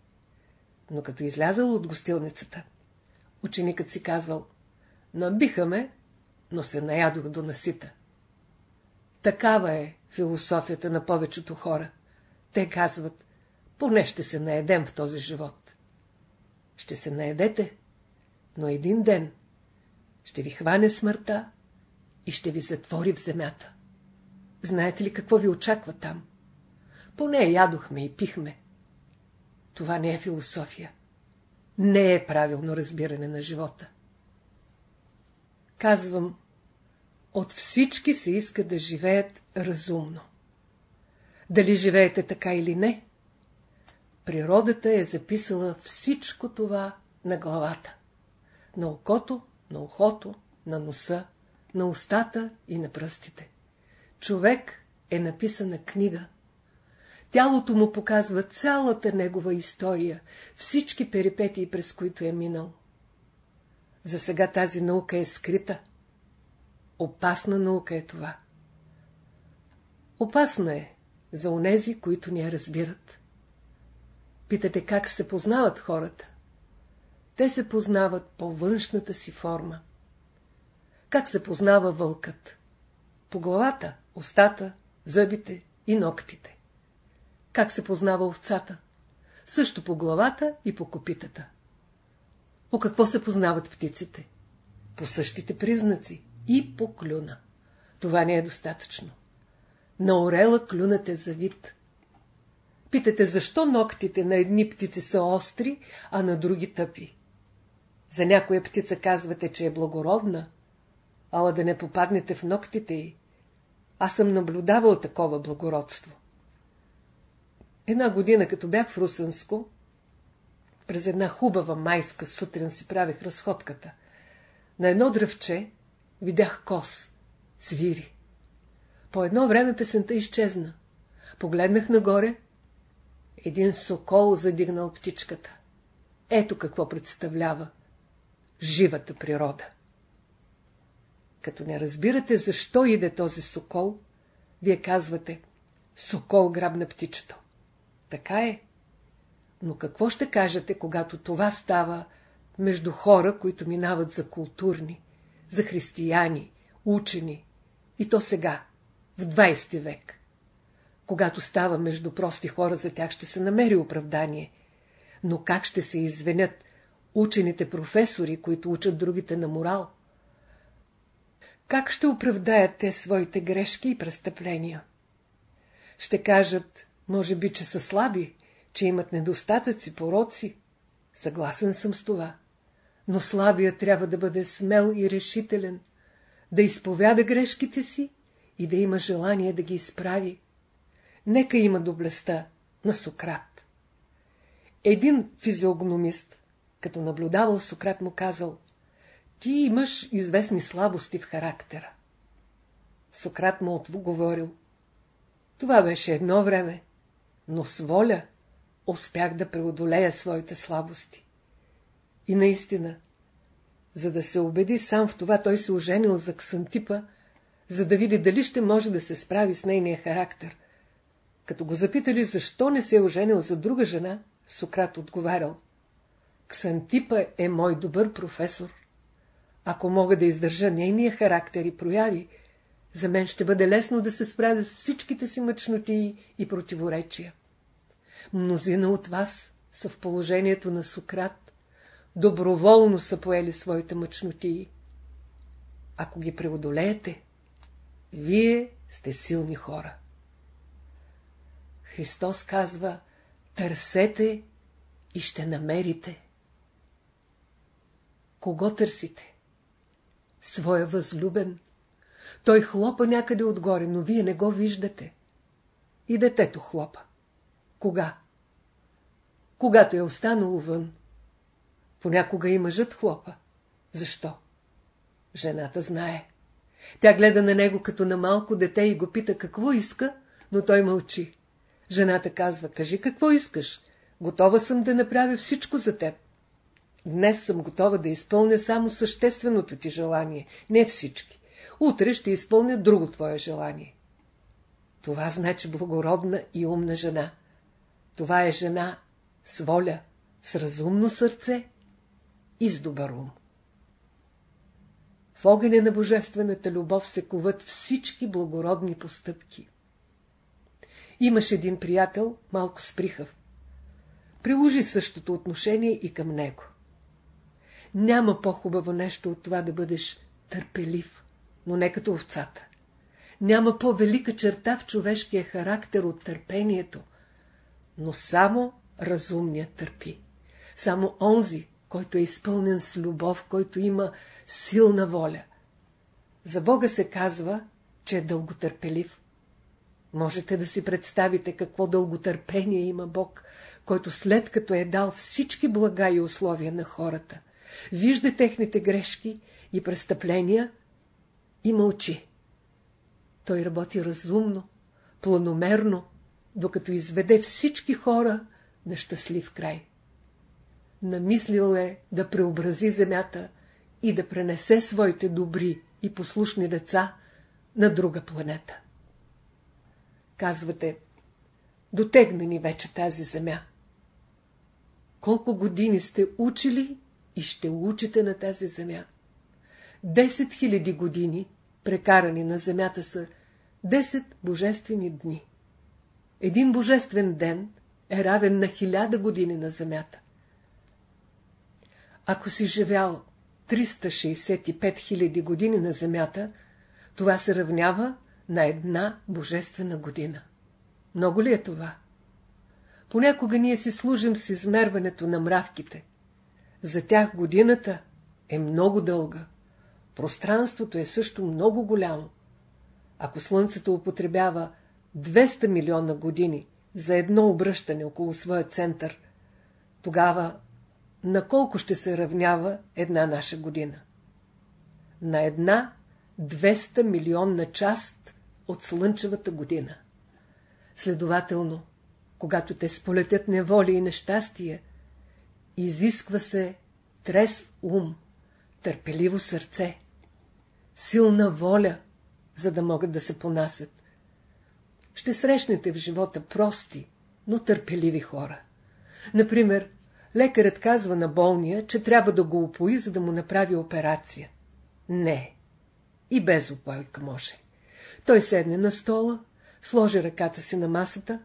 Но като излязал от гостилницата, ученикът си казал, набиха ме, но се наядох до насита. Такава е философията на повечето хора. Те казват, поне ще се наедем в този живот. Ще се наедете, но един ден ще ви хване смъртта и ще ви затвори в земята. Знаете ли какво ви очаква там? Поне ядохме и пихме. Това не е философия. Не е правилно разбиране на живота. Казвам, от всички се иска да живеят разумно. Дали живеете така или не, природата е записала всичко това на главата, на окото, на ухото, на носа, на устата и на пръстите. Човек е написана книга. Тялото му показва цялата негова история, всички перипетии, през които е минал. За сега тази наука е скрита. Опасна наука е това. Опасна е за онези, които не я разбират. Питате как се познават хората. Те се познават по външната си форма. Как се познава вълкът? По главата, устата, зъбите и ногтите. Как се познава овцата? Също по главата и по копитата. По какво се познават птиците? По същите признаци и по клюна. Това не е достатъчно. На орела клюнат е за вид. Питате, защо ногтите на едни птици са остри, а на други тъпи? За някоя птица казвате, че е благородна, ала да не попаднете в ногтите й. Аз съм наблюдавал такова благородство. Една година, като бях в Русенско, през една хубава майска сутрин си правих разходката. На едно дръвче видях кос, свири. По едно време песента изчезна. Погледнах нагоре. Един сокол задигнал птичката. Ето какво представлява живата природа. Като не разбирате защо иде този сокол, вие казвате Сокол грабна птичето. Така е. Но какво ще кажете, когато това става между хора, които минават за културни, за християни, учени, и то сега, в 20 век? Когато става между прости хора, за тях ще се намери оправдание. Но как ще се извинят учените професори, които учат другите на морал? Как ще оправдаят те своите грешки и престъпления? Ще кажат, може би, че са слаби, че имат недостатъци, пороци. Съгласен съм с това. Но слабия трябва да бъде смел и решителен, да изповяда грешките си и да има желание да ги изправи. Нека има доблестта на Сократ. Един физиогномист, като наблюдавал Сократ, му казал Ти имаш известни слабости в характера. Сократ му отговорил Това беше едно време, но с воля успях да преодолея своите слабости. И наистина, за да се убеди сам в това, той се оженил за Ксантипа, за да види дали ще може да се справи с нейния характер. Като го запитали защо не се е оженил за друга жена, Сократ отговарял. Ксантипа е мой добър професор. Ако мога да издържа нейния характер и прояви, за мен ще бъде лесно да се справя с всичките си мъчноти и противоречия. Мнозина от вас са в положението на Сократ, доброволно са поели своите мъчноти. Ако ги преодолеете, вие сте силни хора. Христос казва, търсете и ще намерите. Кого търсите? Своя възлюбен. Той хлопа някъде отгоре, но вие не го виждате. И детето хлопа. Кога? Когато е останало вън. Понякога и мъжът хлопа. Защо? Жената знае. Тя гледа на него като на малко дете и го пита какво иска, но той мълчи. Жената казва, кажи какво искаш. Готова съм да направя всичко за теб. Днес съм готова да изпълня само същественото ти желание, не всички. Утре ще изпълня друго твое желание. Това значи благородна и умна жена. Това е жена с воля, с разумно сърце и с добър ум. В огъня на божествената любов се коват всички благородни постъпки. Имаш един приятел, малко сприхав. Приложи същото отношение и към него. Няма по-хубаво нещо от това да бъдеш търпелив, но не като овцата. Няма по-велика черта в човешкия характер от търпението, но само разумният търпи. Само онзи, който е изпълнен с любов, който има силна воля. За Бога се казва, че е дълготърпелив. Можете да си представите какво дълготърпение има Бог, който след като е дал всички блага и условия на хората, вижда техните грешки и престъпления и мълчи. Той работи разумно, планомерно, докато изведе всички хора на щастлив край. Намислил е да преобрази земята и да пренесе своите добри и послушни деца на друга планета. Казвате, дотегна ни вече тази земя. Колко години сте учили и ще учите на тази земя? Десет хиляди години, прекарани на земята са 10 божествени дни. Един божествен ден е равен на хиляда години на земята. Ако си живял 365 000 години на земята, това се равнява на една божествена година. Много ли е това? Понякога ние си служим с измерването на мравките. За тях годината е много дълга. Пространството е също много голямо. Ако Слънцето употребява 200 милиона години за едно обръщане около своя център, тогава на колко ще се равнява една наша година? На една 200 милионна част от слънчевата година. Следователно, когато те сполетят неволи и нещастия, изисква се трезв ум, търпеливо сърце, силна воля, за да могат да се понасят. Ще срещнете в живота прости, но търпеливи хора. Например, лекарят казва на болния, че трябва да го опои, за да му направи операция. Не. И без опойка може. Той седне на стола, сложи ръката си на масата,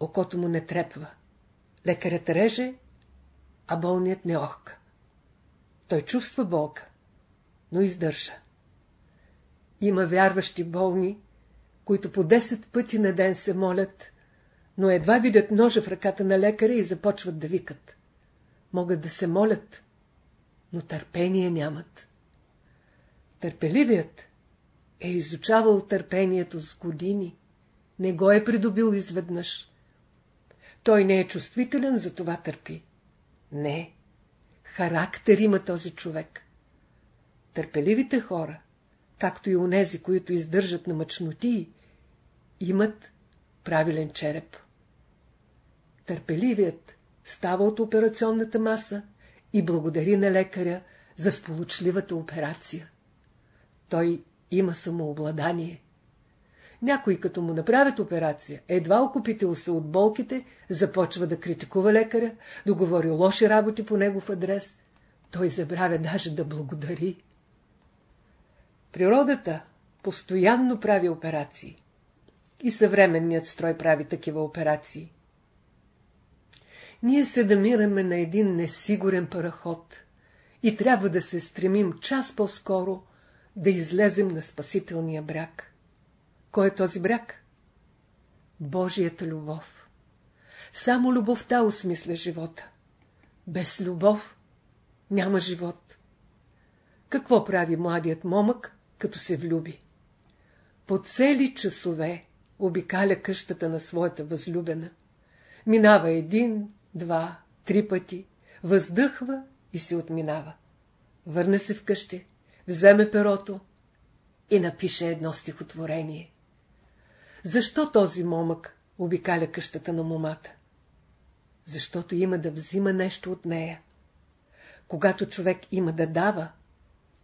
окото му не трепва. Лекарят реже, а болният не охка. Той чувства болка, но издържа. Има вярващи болни, които по 10 пъти на ден се молят, но едва видят ножа в ръката на лекаря и започват да викат. Могат да се молят, но търпение нямат. Търпеливият е изучавал търпението с години, не го е придобил изведнъж. Той не е чувствителен, за това търпи. Не, характер има този човек. Търпеливите хора, както и онези, които издържат на мъчноти, имат правилен череп. Търпеливият става от операционната маса и благодари на лекаря за сполучливата операция. Той има самообладание. Някой, като му направят операция, едва окупител се от болките, започва да критикува лекаря, да говори лоши работи по негов адрес. Той забравя даже да благодари. Природата постоянно прави операции. И съвременният строй прави такива операции. Ние се намираме на един несигурен параход и трябва да се стремим час по-скоро да излезем на спасителния бряг. Кой е този бряг? Божията любов. Само любовта осмисля живота. Без любов няма живот. Какво прави младият момък, като се влюби? По цели часове обикаля къщата на своята възлюбена. Минава един, два, три пъти, въздъхва и се отминава. Върне се вкъщи, вземе перото и напише едно стихотворение. Защо този момък обикаля къщата на момата? Защото има да взима нещо от нея. Когато човек има да дава,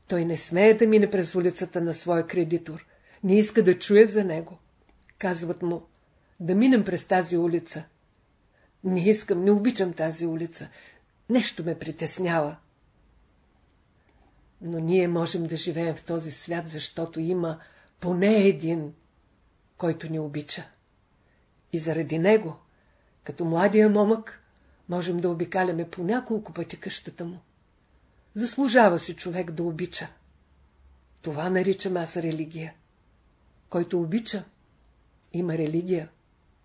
той не смее да мине през улицата на своя кредитор, не иска да чуе за него. Казват му, да минем през тази улица. Не искам, не обичам тази улица. Нещо ме притеснява. Но ние можем да живеем в този свят, защото има поне един, който ни обича. И заради него, като младия момък, можем да обикаляме по няколко пъти къщата му. Заслужава си човек да обича. Това наричам аз религия. Който обича, има религия.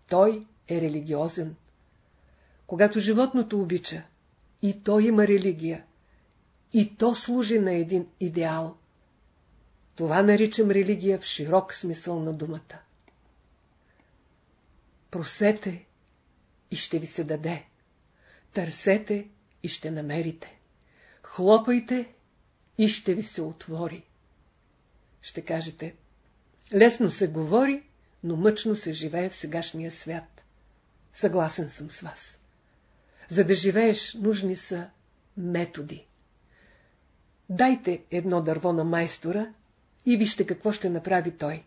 Той е религиозен. Когато животното обича, и то има религия, и то служи на един идеал. Това наричам религия в широк смисъл на думата. Просете и ще ви се даде. Търсете и ще намерите. Хлопайте и ще ви се отвори. Ще кажете, лесно се говори, но мъчно се живее в сегашния свят. Съгласен съм с вас. За да живееш, нужни са методи. Дайте едно дърво на майстора и вижте какво ще направи той.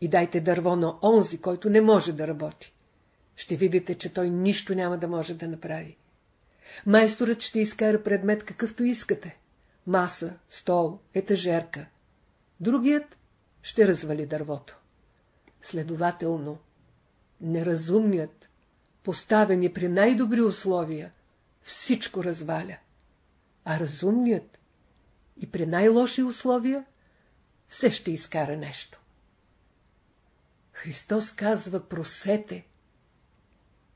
И дайте дърво на онзи, който не може да работи. Ще видите, че той нищо няма да може да направи. Майсторът ще изкара предмет какъвто искате. Маса, стол, етажерка. Другият ще развали дървото. Следователно, неразумният, поставени при най-добри условия, всичко разваля, а разумният и при най-лоши условия все ще изкара нещо. Христос казва, просете.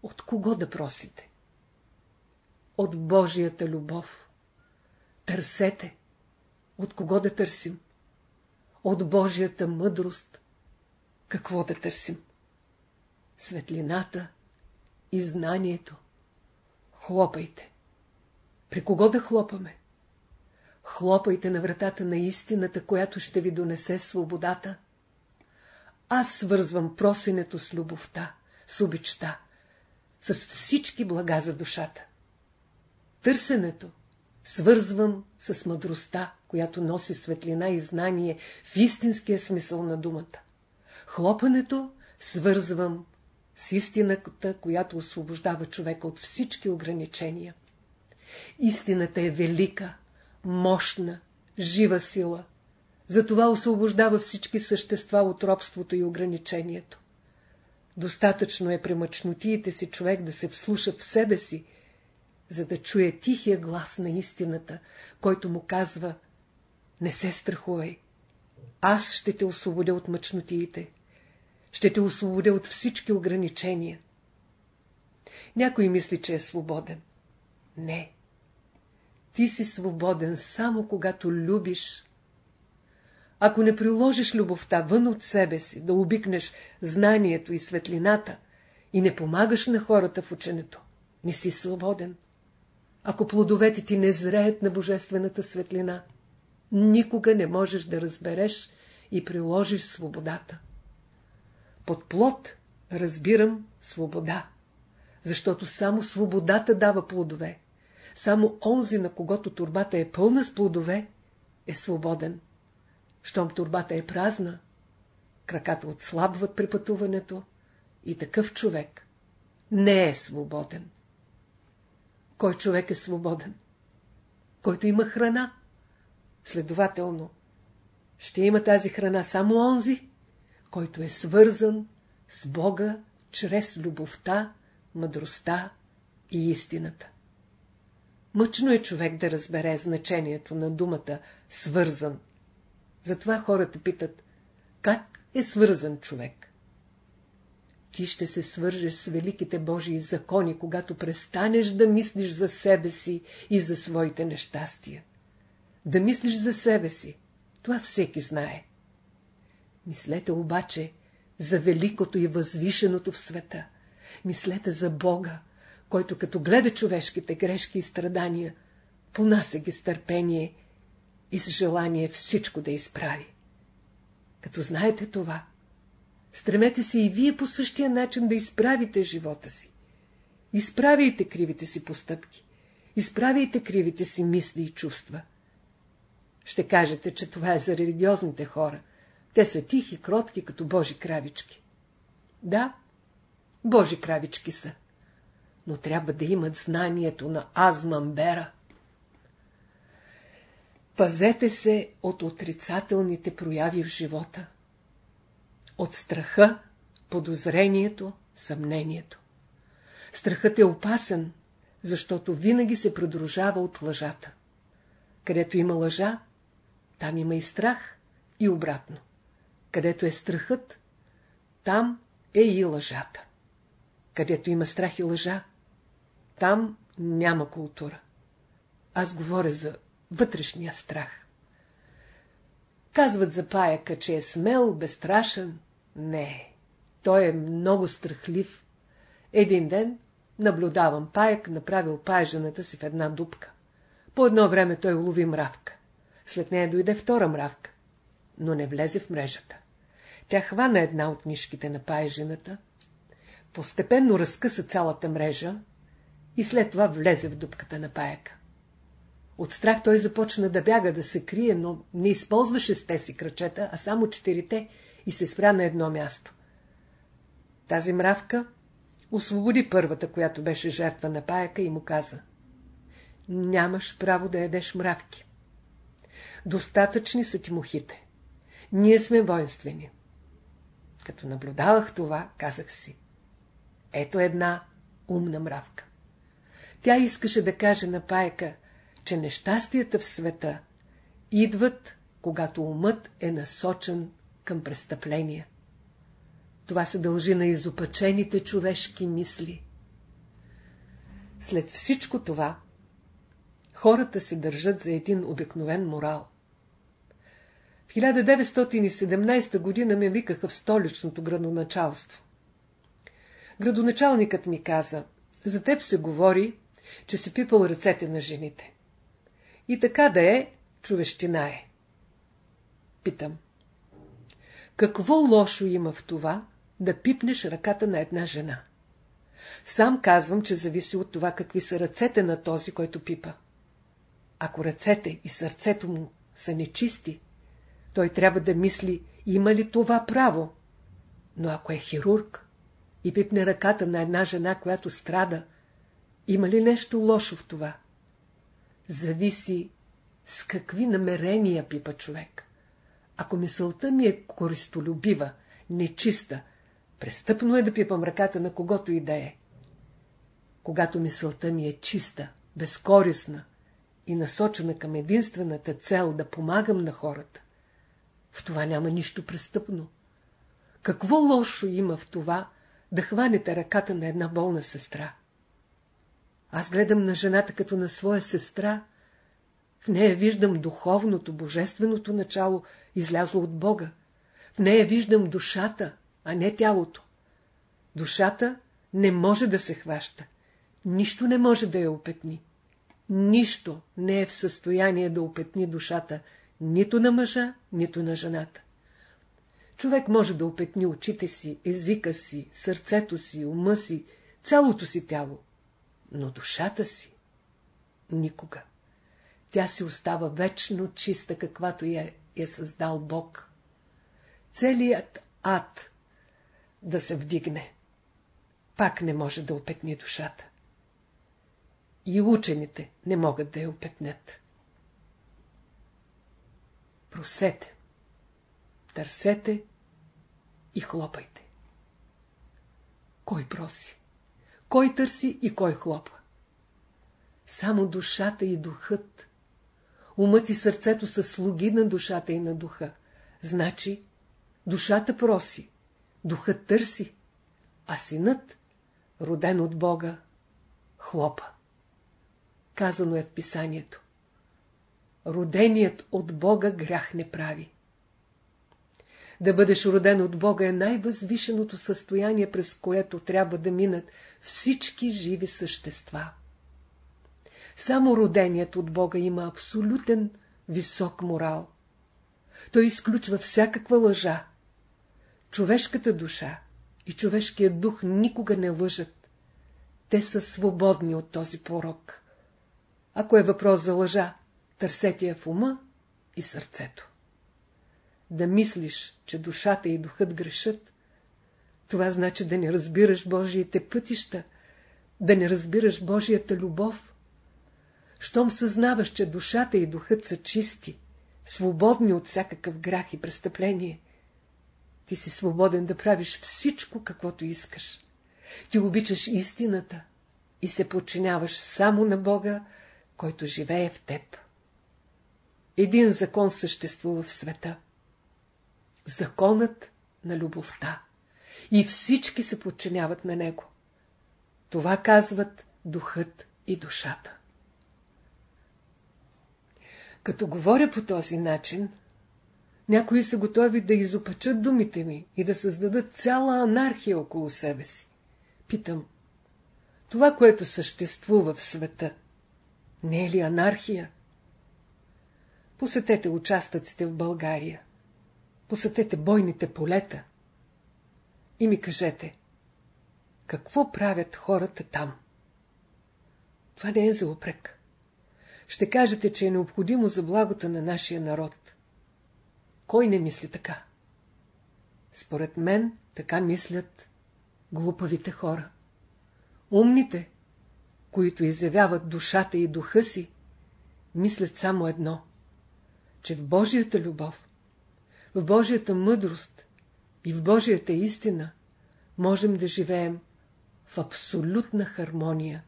От кого да просите? От Божията любов. Търсете. От кого да търсим? От Божията мъдрост. Какво да търсим? Светлината и знанието. Хлопайте. При кого да хлопаме? Хлопайте на вратата на истината, която ще ви донесе свободата. Аз свързвам просенето с любовта, с обичта, с всички блага за душата. Търсенето свързвам с мъдростта, която носи светлина и знание в истинския смисъл на думата. Хлопането свързвам с истината, която освобождава човека от всички ограничения. Истината е велика, мощна, жива сила. Затова освобождава всички същества от робството и ограничението. Достатъчно е при мъчнотиите си човек да се вслуша в себе си, за да чуе тихия глас на истината, който му казва «Не се страхувай, аз ще те освободя от мъчнотиите, ще те освободя от всички ограничения». Някой мисли, че е свободен. Не. Ти си свободен само когато любиш. Ако не приложиш любовта вън от себе си, да обикнеш знанието и светлината и не помагаш на хората в ученето, не си свободен. Ако плодовете ти не зреят на божествената светлина, никога не можеш да разбереш и приложиш свободата. Под плод разбирам свобода, защото само свободата дава плодове. Само онзи, на когото турбата е пълна с плодове, е свободен. Щом турбата е празна, краката отслабват при пътуването и такъв човек не е свободен. Кой човек е свободен? Който има храна. Следователно, ще има тази храна само онзи, който е свързан с Бога чрез любовта, мъдростта и истината. Мъчно е човек да разбере значението на думата свързан. Затова хората питат, как е свързан човек? Ти ще се свържеш с великите Божии закони, когато престанеш да мислиш за себе си и за своите нещастия. Да мислиш за себе си, това всеки знае. Мислете обаче за великото и възвишеното в света. Мислете за Бога, който като гледа човешките грешки и страдания, понася ги с търпение и с желание всичко да изправи. Като знаете това, стремете се и вие по същия начин да изправите живота си. Изправяйте кривите си постъпки. Изправяйте кривите си мисли и чувства. Ще кажете, че това е за религиозните хора. Те са тихи, кротки, като Божи кравички. Да, Божи кравички са но трябва да имат знанието на Азмамбера. Пазете се от отрицателните прояви в живота. От страха, подозрението, съмнението. Страхът е опасен, защото винаги се придружава от лъжата. Където има лъжа, там има и страх и обратно. Където е страхът, там е и лъжата. Където има страх и лъжа, там няма култура. Аз говоря за вътрешния страх. Казват за паяка, че е смел, безстрашен. Не, той е много страхлив. Един ден наблюдавам паяк, направил паяжената си в една дупка. По едно време той улови мравка. След нея дойде втора мравка, но не влезе в мрежата. Тя хвана една от нишките на паяжената, постепенно разкъса цялата мрежа и след това влезе в дупката на паяка. От страх той започна да бяга, да се крие, но не използваше с те си кръчета, а само четирите и се спря на едно място. Тази мравка освободи първата, която беше жертва на паяка и му каза Нямаш право да ядеш мравки. Достатъчни са ти мухите. Ние сме воинствени. Като наблюдавах това, казах си. Ето една умна мравка. Тя искаше да каже на пайка, че нещастията в света идват, когато умът е насочен към престъпления. Това се дължи на изопачените човешки мисли. След всичко това, хората се държат за един обикновен морал. В 1917 година ме викаха в столичното градоначалство. Градоначалникът ми каза, за теб се говори, че си пипал ръцете на жените. И така да е, човещина е. Питам. Какво лошо има в това да пипнеш ръката на една жена? Сам казвам, че зависи от това какви са ръцете на този, който пипа. Ако ръцете и сърцето му са нечисти, той трябва да мисли, има ли това право. Но ако е хирург, и пипне ръката на една жена, която страда, има ли нещо лошо в това? Зависи с какви намерения пипа човек. Ако мисълта ми е користолюбива, нечиста, престъпно е да пипам ръката на когото и да е. Когато мисълта ми е чиста, безкорисна и насочена към единствената цел да помагам на хората, в това няма нищо престъпно. Какво лошо има в това да хванете ръката на една болна сестра? Аз гледам на жената като на своя сестра. В нея виждам духовното, божественото начало, излязло от Бога. В нея виждам душата, а не тялото. Душата не може да се хваща. Нищо не може да я опетни. Нищо не е в състояние да опетни душата нито на мъжа, нито на жената. Човек може да опетни очите си, езика си, сърцето си, ума си, цялото си тяло, но душата си никога. Тя си остава вечно чиста, каквато я е създал Бог. Целият ад да се вдигне, пак не може да опетни душата. И учените не могат да я опетнят. Просете, търсете и хлопайте. Кой проси? Кой търси и кой хлопа? Само душата и духът. Умът и сърцето са слуги на душата и на духа. Значи, душата проси, духът търси, а синът, роден от Бога, хлопа. Казано е в писанието. Роденият от Бога грях не прави. Да бъдеш роден от Бога е най-възвишеното състояние, през което трябва да минат всички живи същества. Само роденият от Бога има абсолютен висок морал. Той изключва всякаква лъжа. Човешката душа и човешкият дух никога не лъжат. Те са свободни от този порок. Ако е въпрос за лъжа, търсете я в ума и сърцето. Да мислиш, че душата и духът грешат, това значи да не разбираш Божиите пътища, да не разбираш Божията любов. Щом съзнаваш, че душата и духът са чисти, свободни от всякакъв грях и престъпление, ти си свободен да правиш всичко, каквото искаш. Ти обичаш истината и се подчиняваш само на Бога, който живее в теб. Един закон съществува в света. Законът на любовта. И всички се подчиняват на него. Това казват духът и душата. Като говоря по този начин, някои са готови да изопачат думите ми и да създадат цяла анархия около себе си. Питам, това, което съществува в света, не е ли анархия? Посетете участъците в България. Посетете бойните полета. И ми кажете, какво правят хората там? Това не е за упрек. Ще кажете, че е необходимо за благото на нашия народ. Кой не мисли така? Според мен така мислят глупавите хора. Умните, които изявяват душата и духа си, мислят само едно – че в Божията любов, в Божията мъдрост и в Божията истина можем да живеем в абсолютна хармония.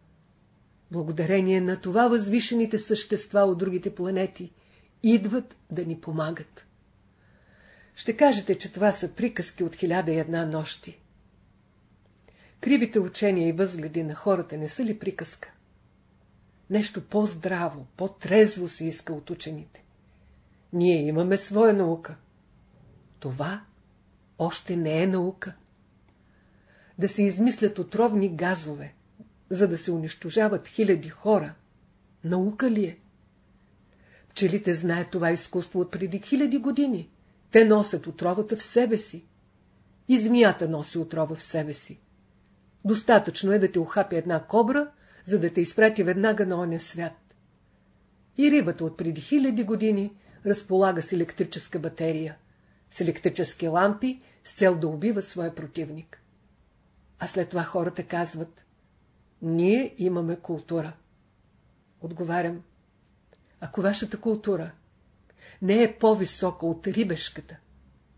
Благодарение на това възвишените същества от другите планети идват да ни помагат. Ще кажете, че това са приказки от хиляда и една нощи. Кривите учения и възгледи на хората не са ли приказка? Нещо по-здраво, по-трезво се иска от учените. Ние имаме своя наука. Това още не е наука. Да се измислят отровни газове, за да се унищожават хиляди хора. Наука ли е? Пчелите знаят това изкуство от преди хиляди години. Те носят отровата в себе си. И змията носи отрова в себе си. Достатъчно е да те ухапи една кобра, за да те изпрати веднага на оня свят. И рибата от преди хиляди години разполага с електрическа батерия, с електрически лампи, с цел да убива своя противник. А след това хората казват, ние имаме култура. Отговарям, ако вашата култура не е по-висока от рибешката,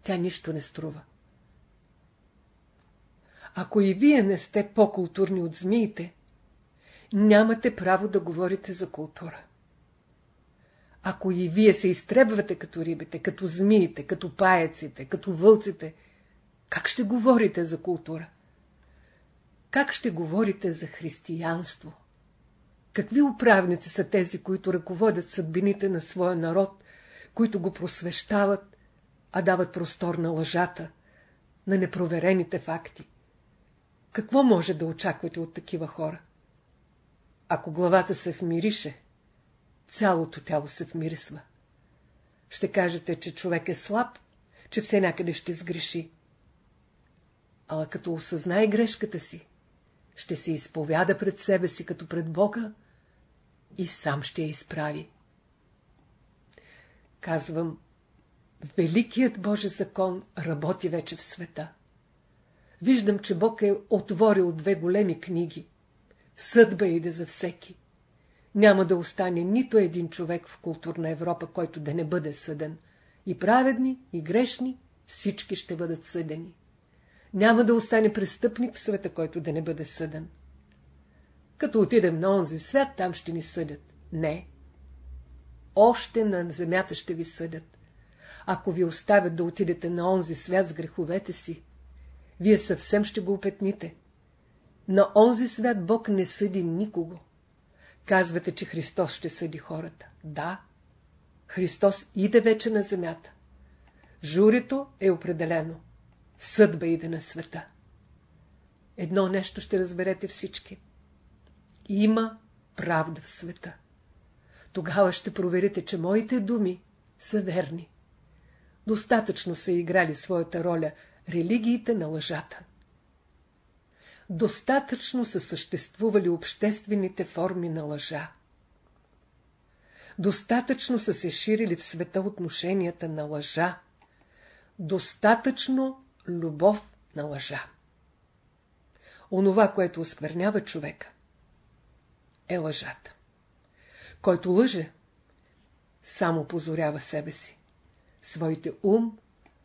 тя нищо не струва. Ако и вие не сте по-културни от змиите, нямате право да говорите за култура. Ако и вие се изтребвате като рибите, като змиите, като паяците, като вълците, как ще говорите за култура? Как ще говорите за християнство? Какви управници са тези, които ръководят съдбините на своя народ, които го просвещават, а дават простор на лъжата, на непроверените факти? Какво може да очаквате от такива хора? Ако главата се вмирише, цялото тяло се вмирисва. Ще кажете, че човек е слаб, че все някъде ще сгреши. Ала като осъзнае грешката си, ще се изповяда пред себе си като пред Бога и сам ще я изправи. Казвам, Великият Божи закон работи вече в света. Виждам, че Бог е отворил две големи книги. Съдба иде за всеки. Няма да остане нито един човек в културна Европа, който да не бъде съден. И праведни, и грешни, всички ще бъдат съдени. Няма да остане престъпник в света, който да не бъде съден. Като отидем на онзи свят, там ще ни съдят. Не. Още на земята ще ви съдят. Ако ви оставят да отидете на онзи свят с греховете си, вие съвсем ще го опетните. На онзи свят Бог не съди никого. Казвате, че Христос ще съди хората. Да, Христос иде вече на земята. Журито е определено. Съдба иде на света. Едно нещо ще разберете всички. Има правда в света. Тогава ще проверите, че моите думи са верни. Достатъчно са играли своята роля религиите на лъжата. Достатъчно са съществували обществените форми на лъжа. Достатъчно са се ширили в света отношенията на лъжа. Достатъчно любов на лъжа. Онова, което осквернява човека, е лъжата. Който лъже, само позорява себе си, своите ум,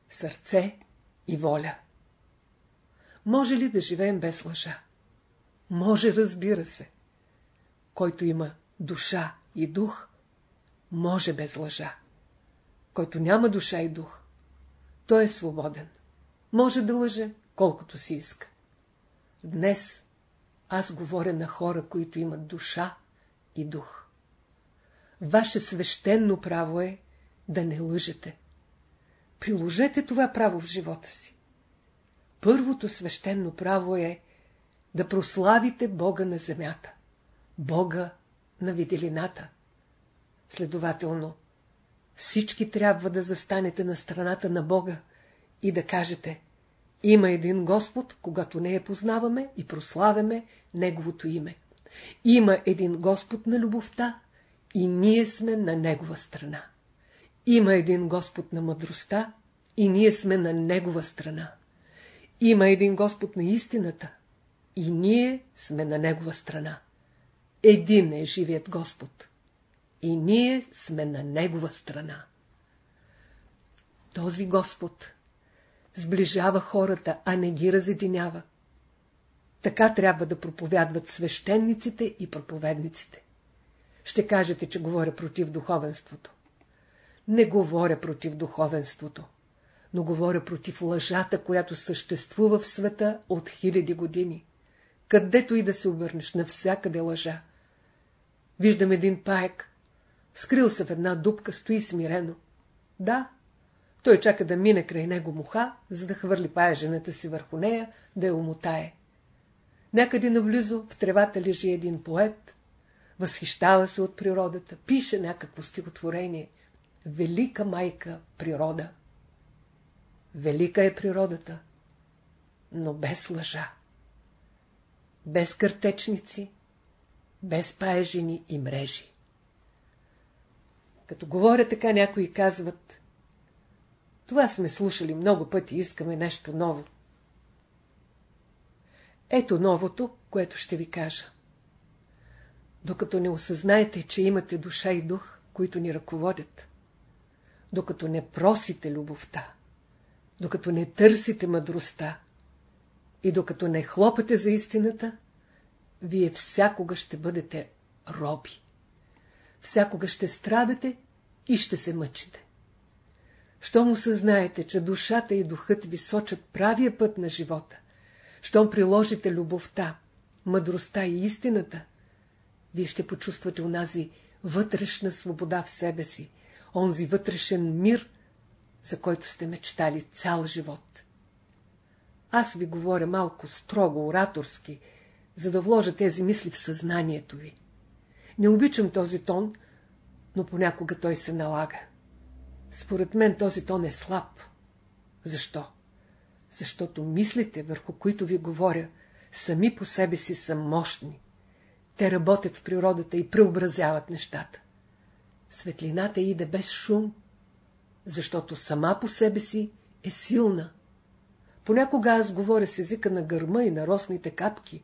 сърце и воля. Може ли да живеем без лъжа? Може, разбира се. Който има душа и дух, може без лъжа. Който няма душа и дух, той е свободен. Може да лъже, колкото си иска. Днес аз говоря на хора, които имат душа и дух. Ваше свещено право е да не лъжете. Приложете това право в живота си. Първото свещено право е да прославите Бога на земята, Бога на виделината. Следователно, всички трябва да застанете на страната на Бога и да кажете има един Господ, когато не я познаваме и прославяме Неговото име. Има един Господ на любовта и ние сме на Негова страна. Има един Господ на мъдростта и ние сме на Негова страна. Има един Господ на истината и ние сме на Негова страна. Един е живият Господ и ние сме на Негова страна. Този Господ сближава хората, а не ги разединява. Така трябва да проповядват свещениците и проповедниците. Ще кажете, че говоря против духовенството. Не говоря против духовенството, но говоря против лъжата, която съществува в света от хиляди години. Където и да се обърнеш, навсякъде лъжа. Виждам един паек, скрил се в една дупка, стои смирено. Да, той чака да мине край него муха, за да хвърли пая жената си върху нея, да я умотае. Някъде наблизо в тревата лежи един поет, възхищава се от природата, пише някакво стихотворение. Велика майка природа. Велика е природата, но без лъжа. Без картечници, без паежини и мрежи. Като говоря така, някои казват, това сме слушали много пъти, искаме нещо ново. Ето новото, което ще ви кажа. Докато не осъзнаете, че имате душа и дух, които ни ръководят, докато не просите любовта, докато не търсите мъдростта и докато не хлопате за истината, вие всякога ще бъдете роби. Всякога ще страдате и ще се мъчите. Щом осъзнаете, че душата и духът ви сочат правия път на живота, щом приложите любовта, мъдростта и истината, вие ще почувствате унази вътрешна свобода в себе си, онзи вътрешен мир, за който сте мечтали цял живот. Аз ви говоря малко строго, ораторски, за да вложа тези мисли в съзнанието ви. Не обичам този тон, но понякога той се налага. Според мен този тон е слаб. Защо? Защото мислите, върху които ви говоря, сами по себе си са мощни. Те работят в природата и преобразяват нещата. Светлината иде без шум, защото сама по себе си е силна. Понякога аз говоря с езика на гърма и на росните капки,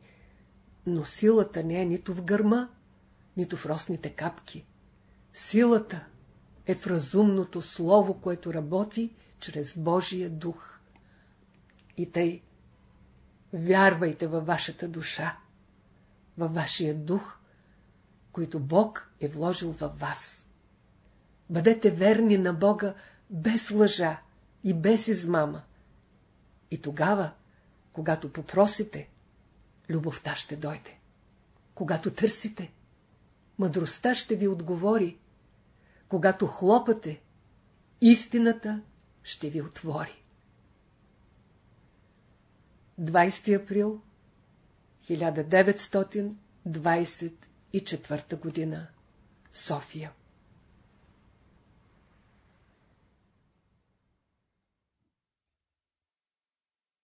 но силата не е нито в гърма, нито в росните капки. Силата е в разумното слово, което работи чрез Божия дух. И тъй, вярвайте във вашата душа, във вашия дух, който Бог е вложил във вас. Бъдете верни на Бога без лъжа и без измама. И тогава, когато попросите, любовта ще дойде. Когато търсите, мъдростта ще ви отговори. Когато хлопате, истината ще ви отвори. 20 април 1924 година София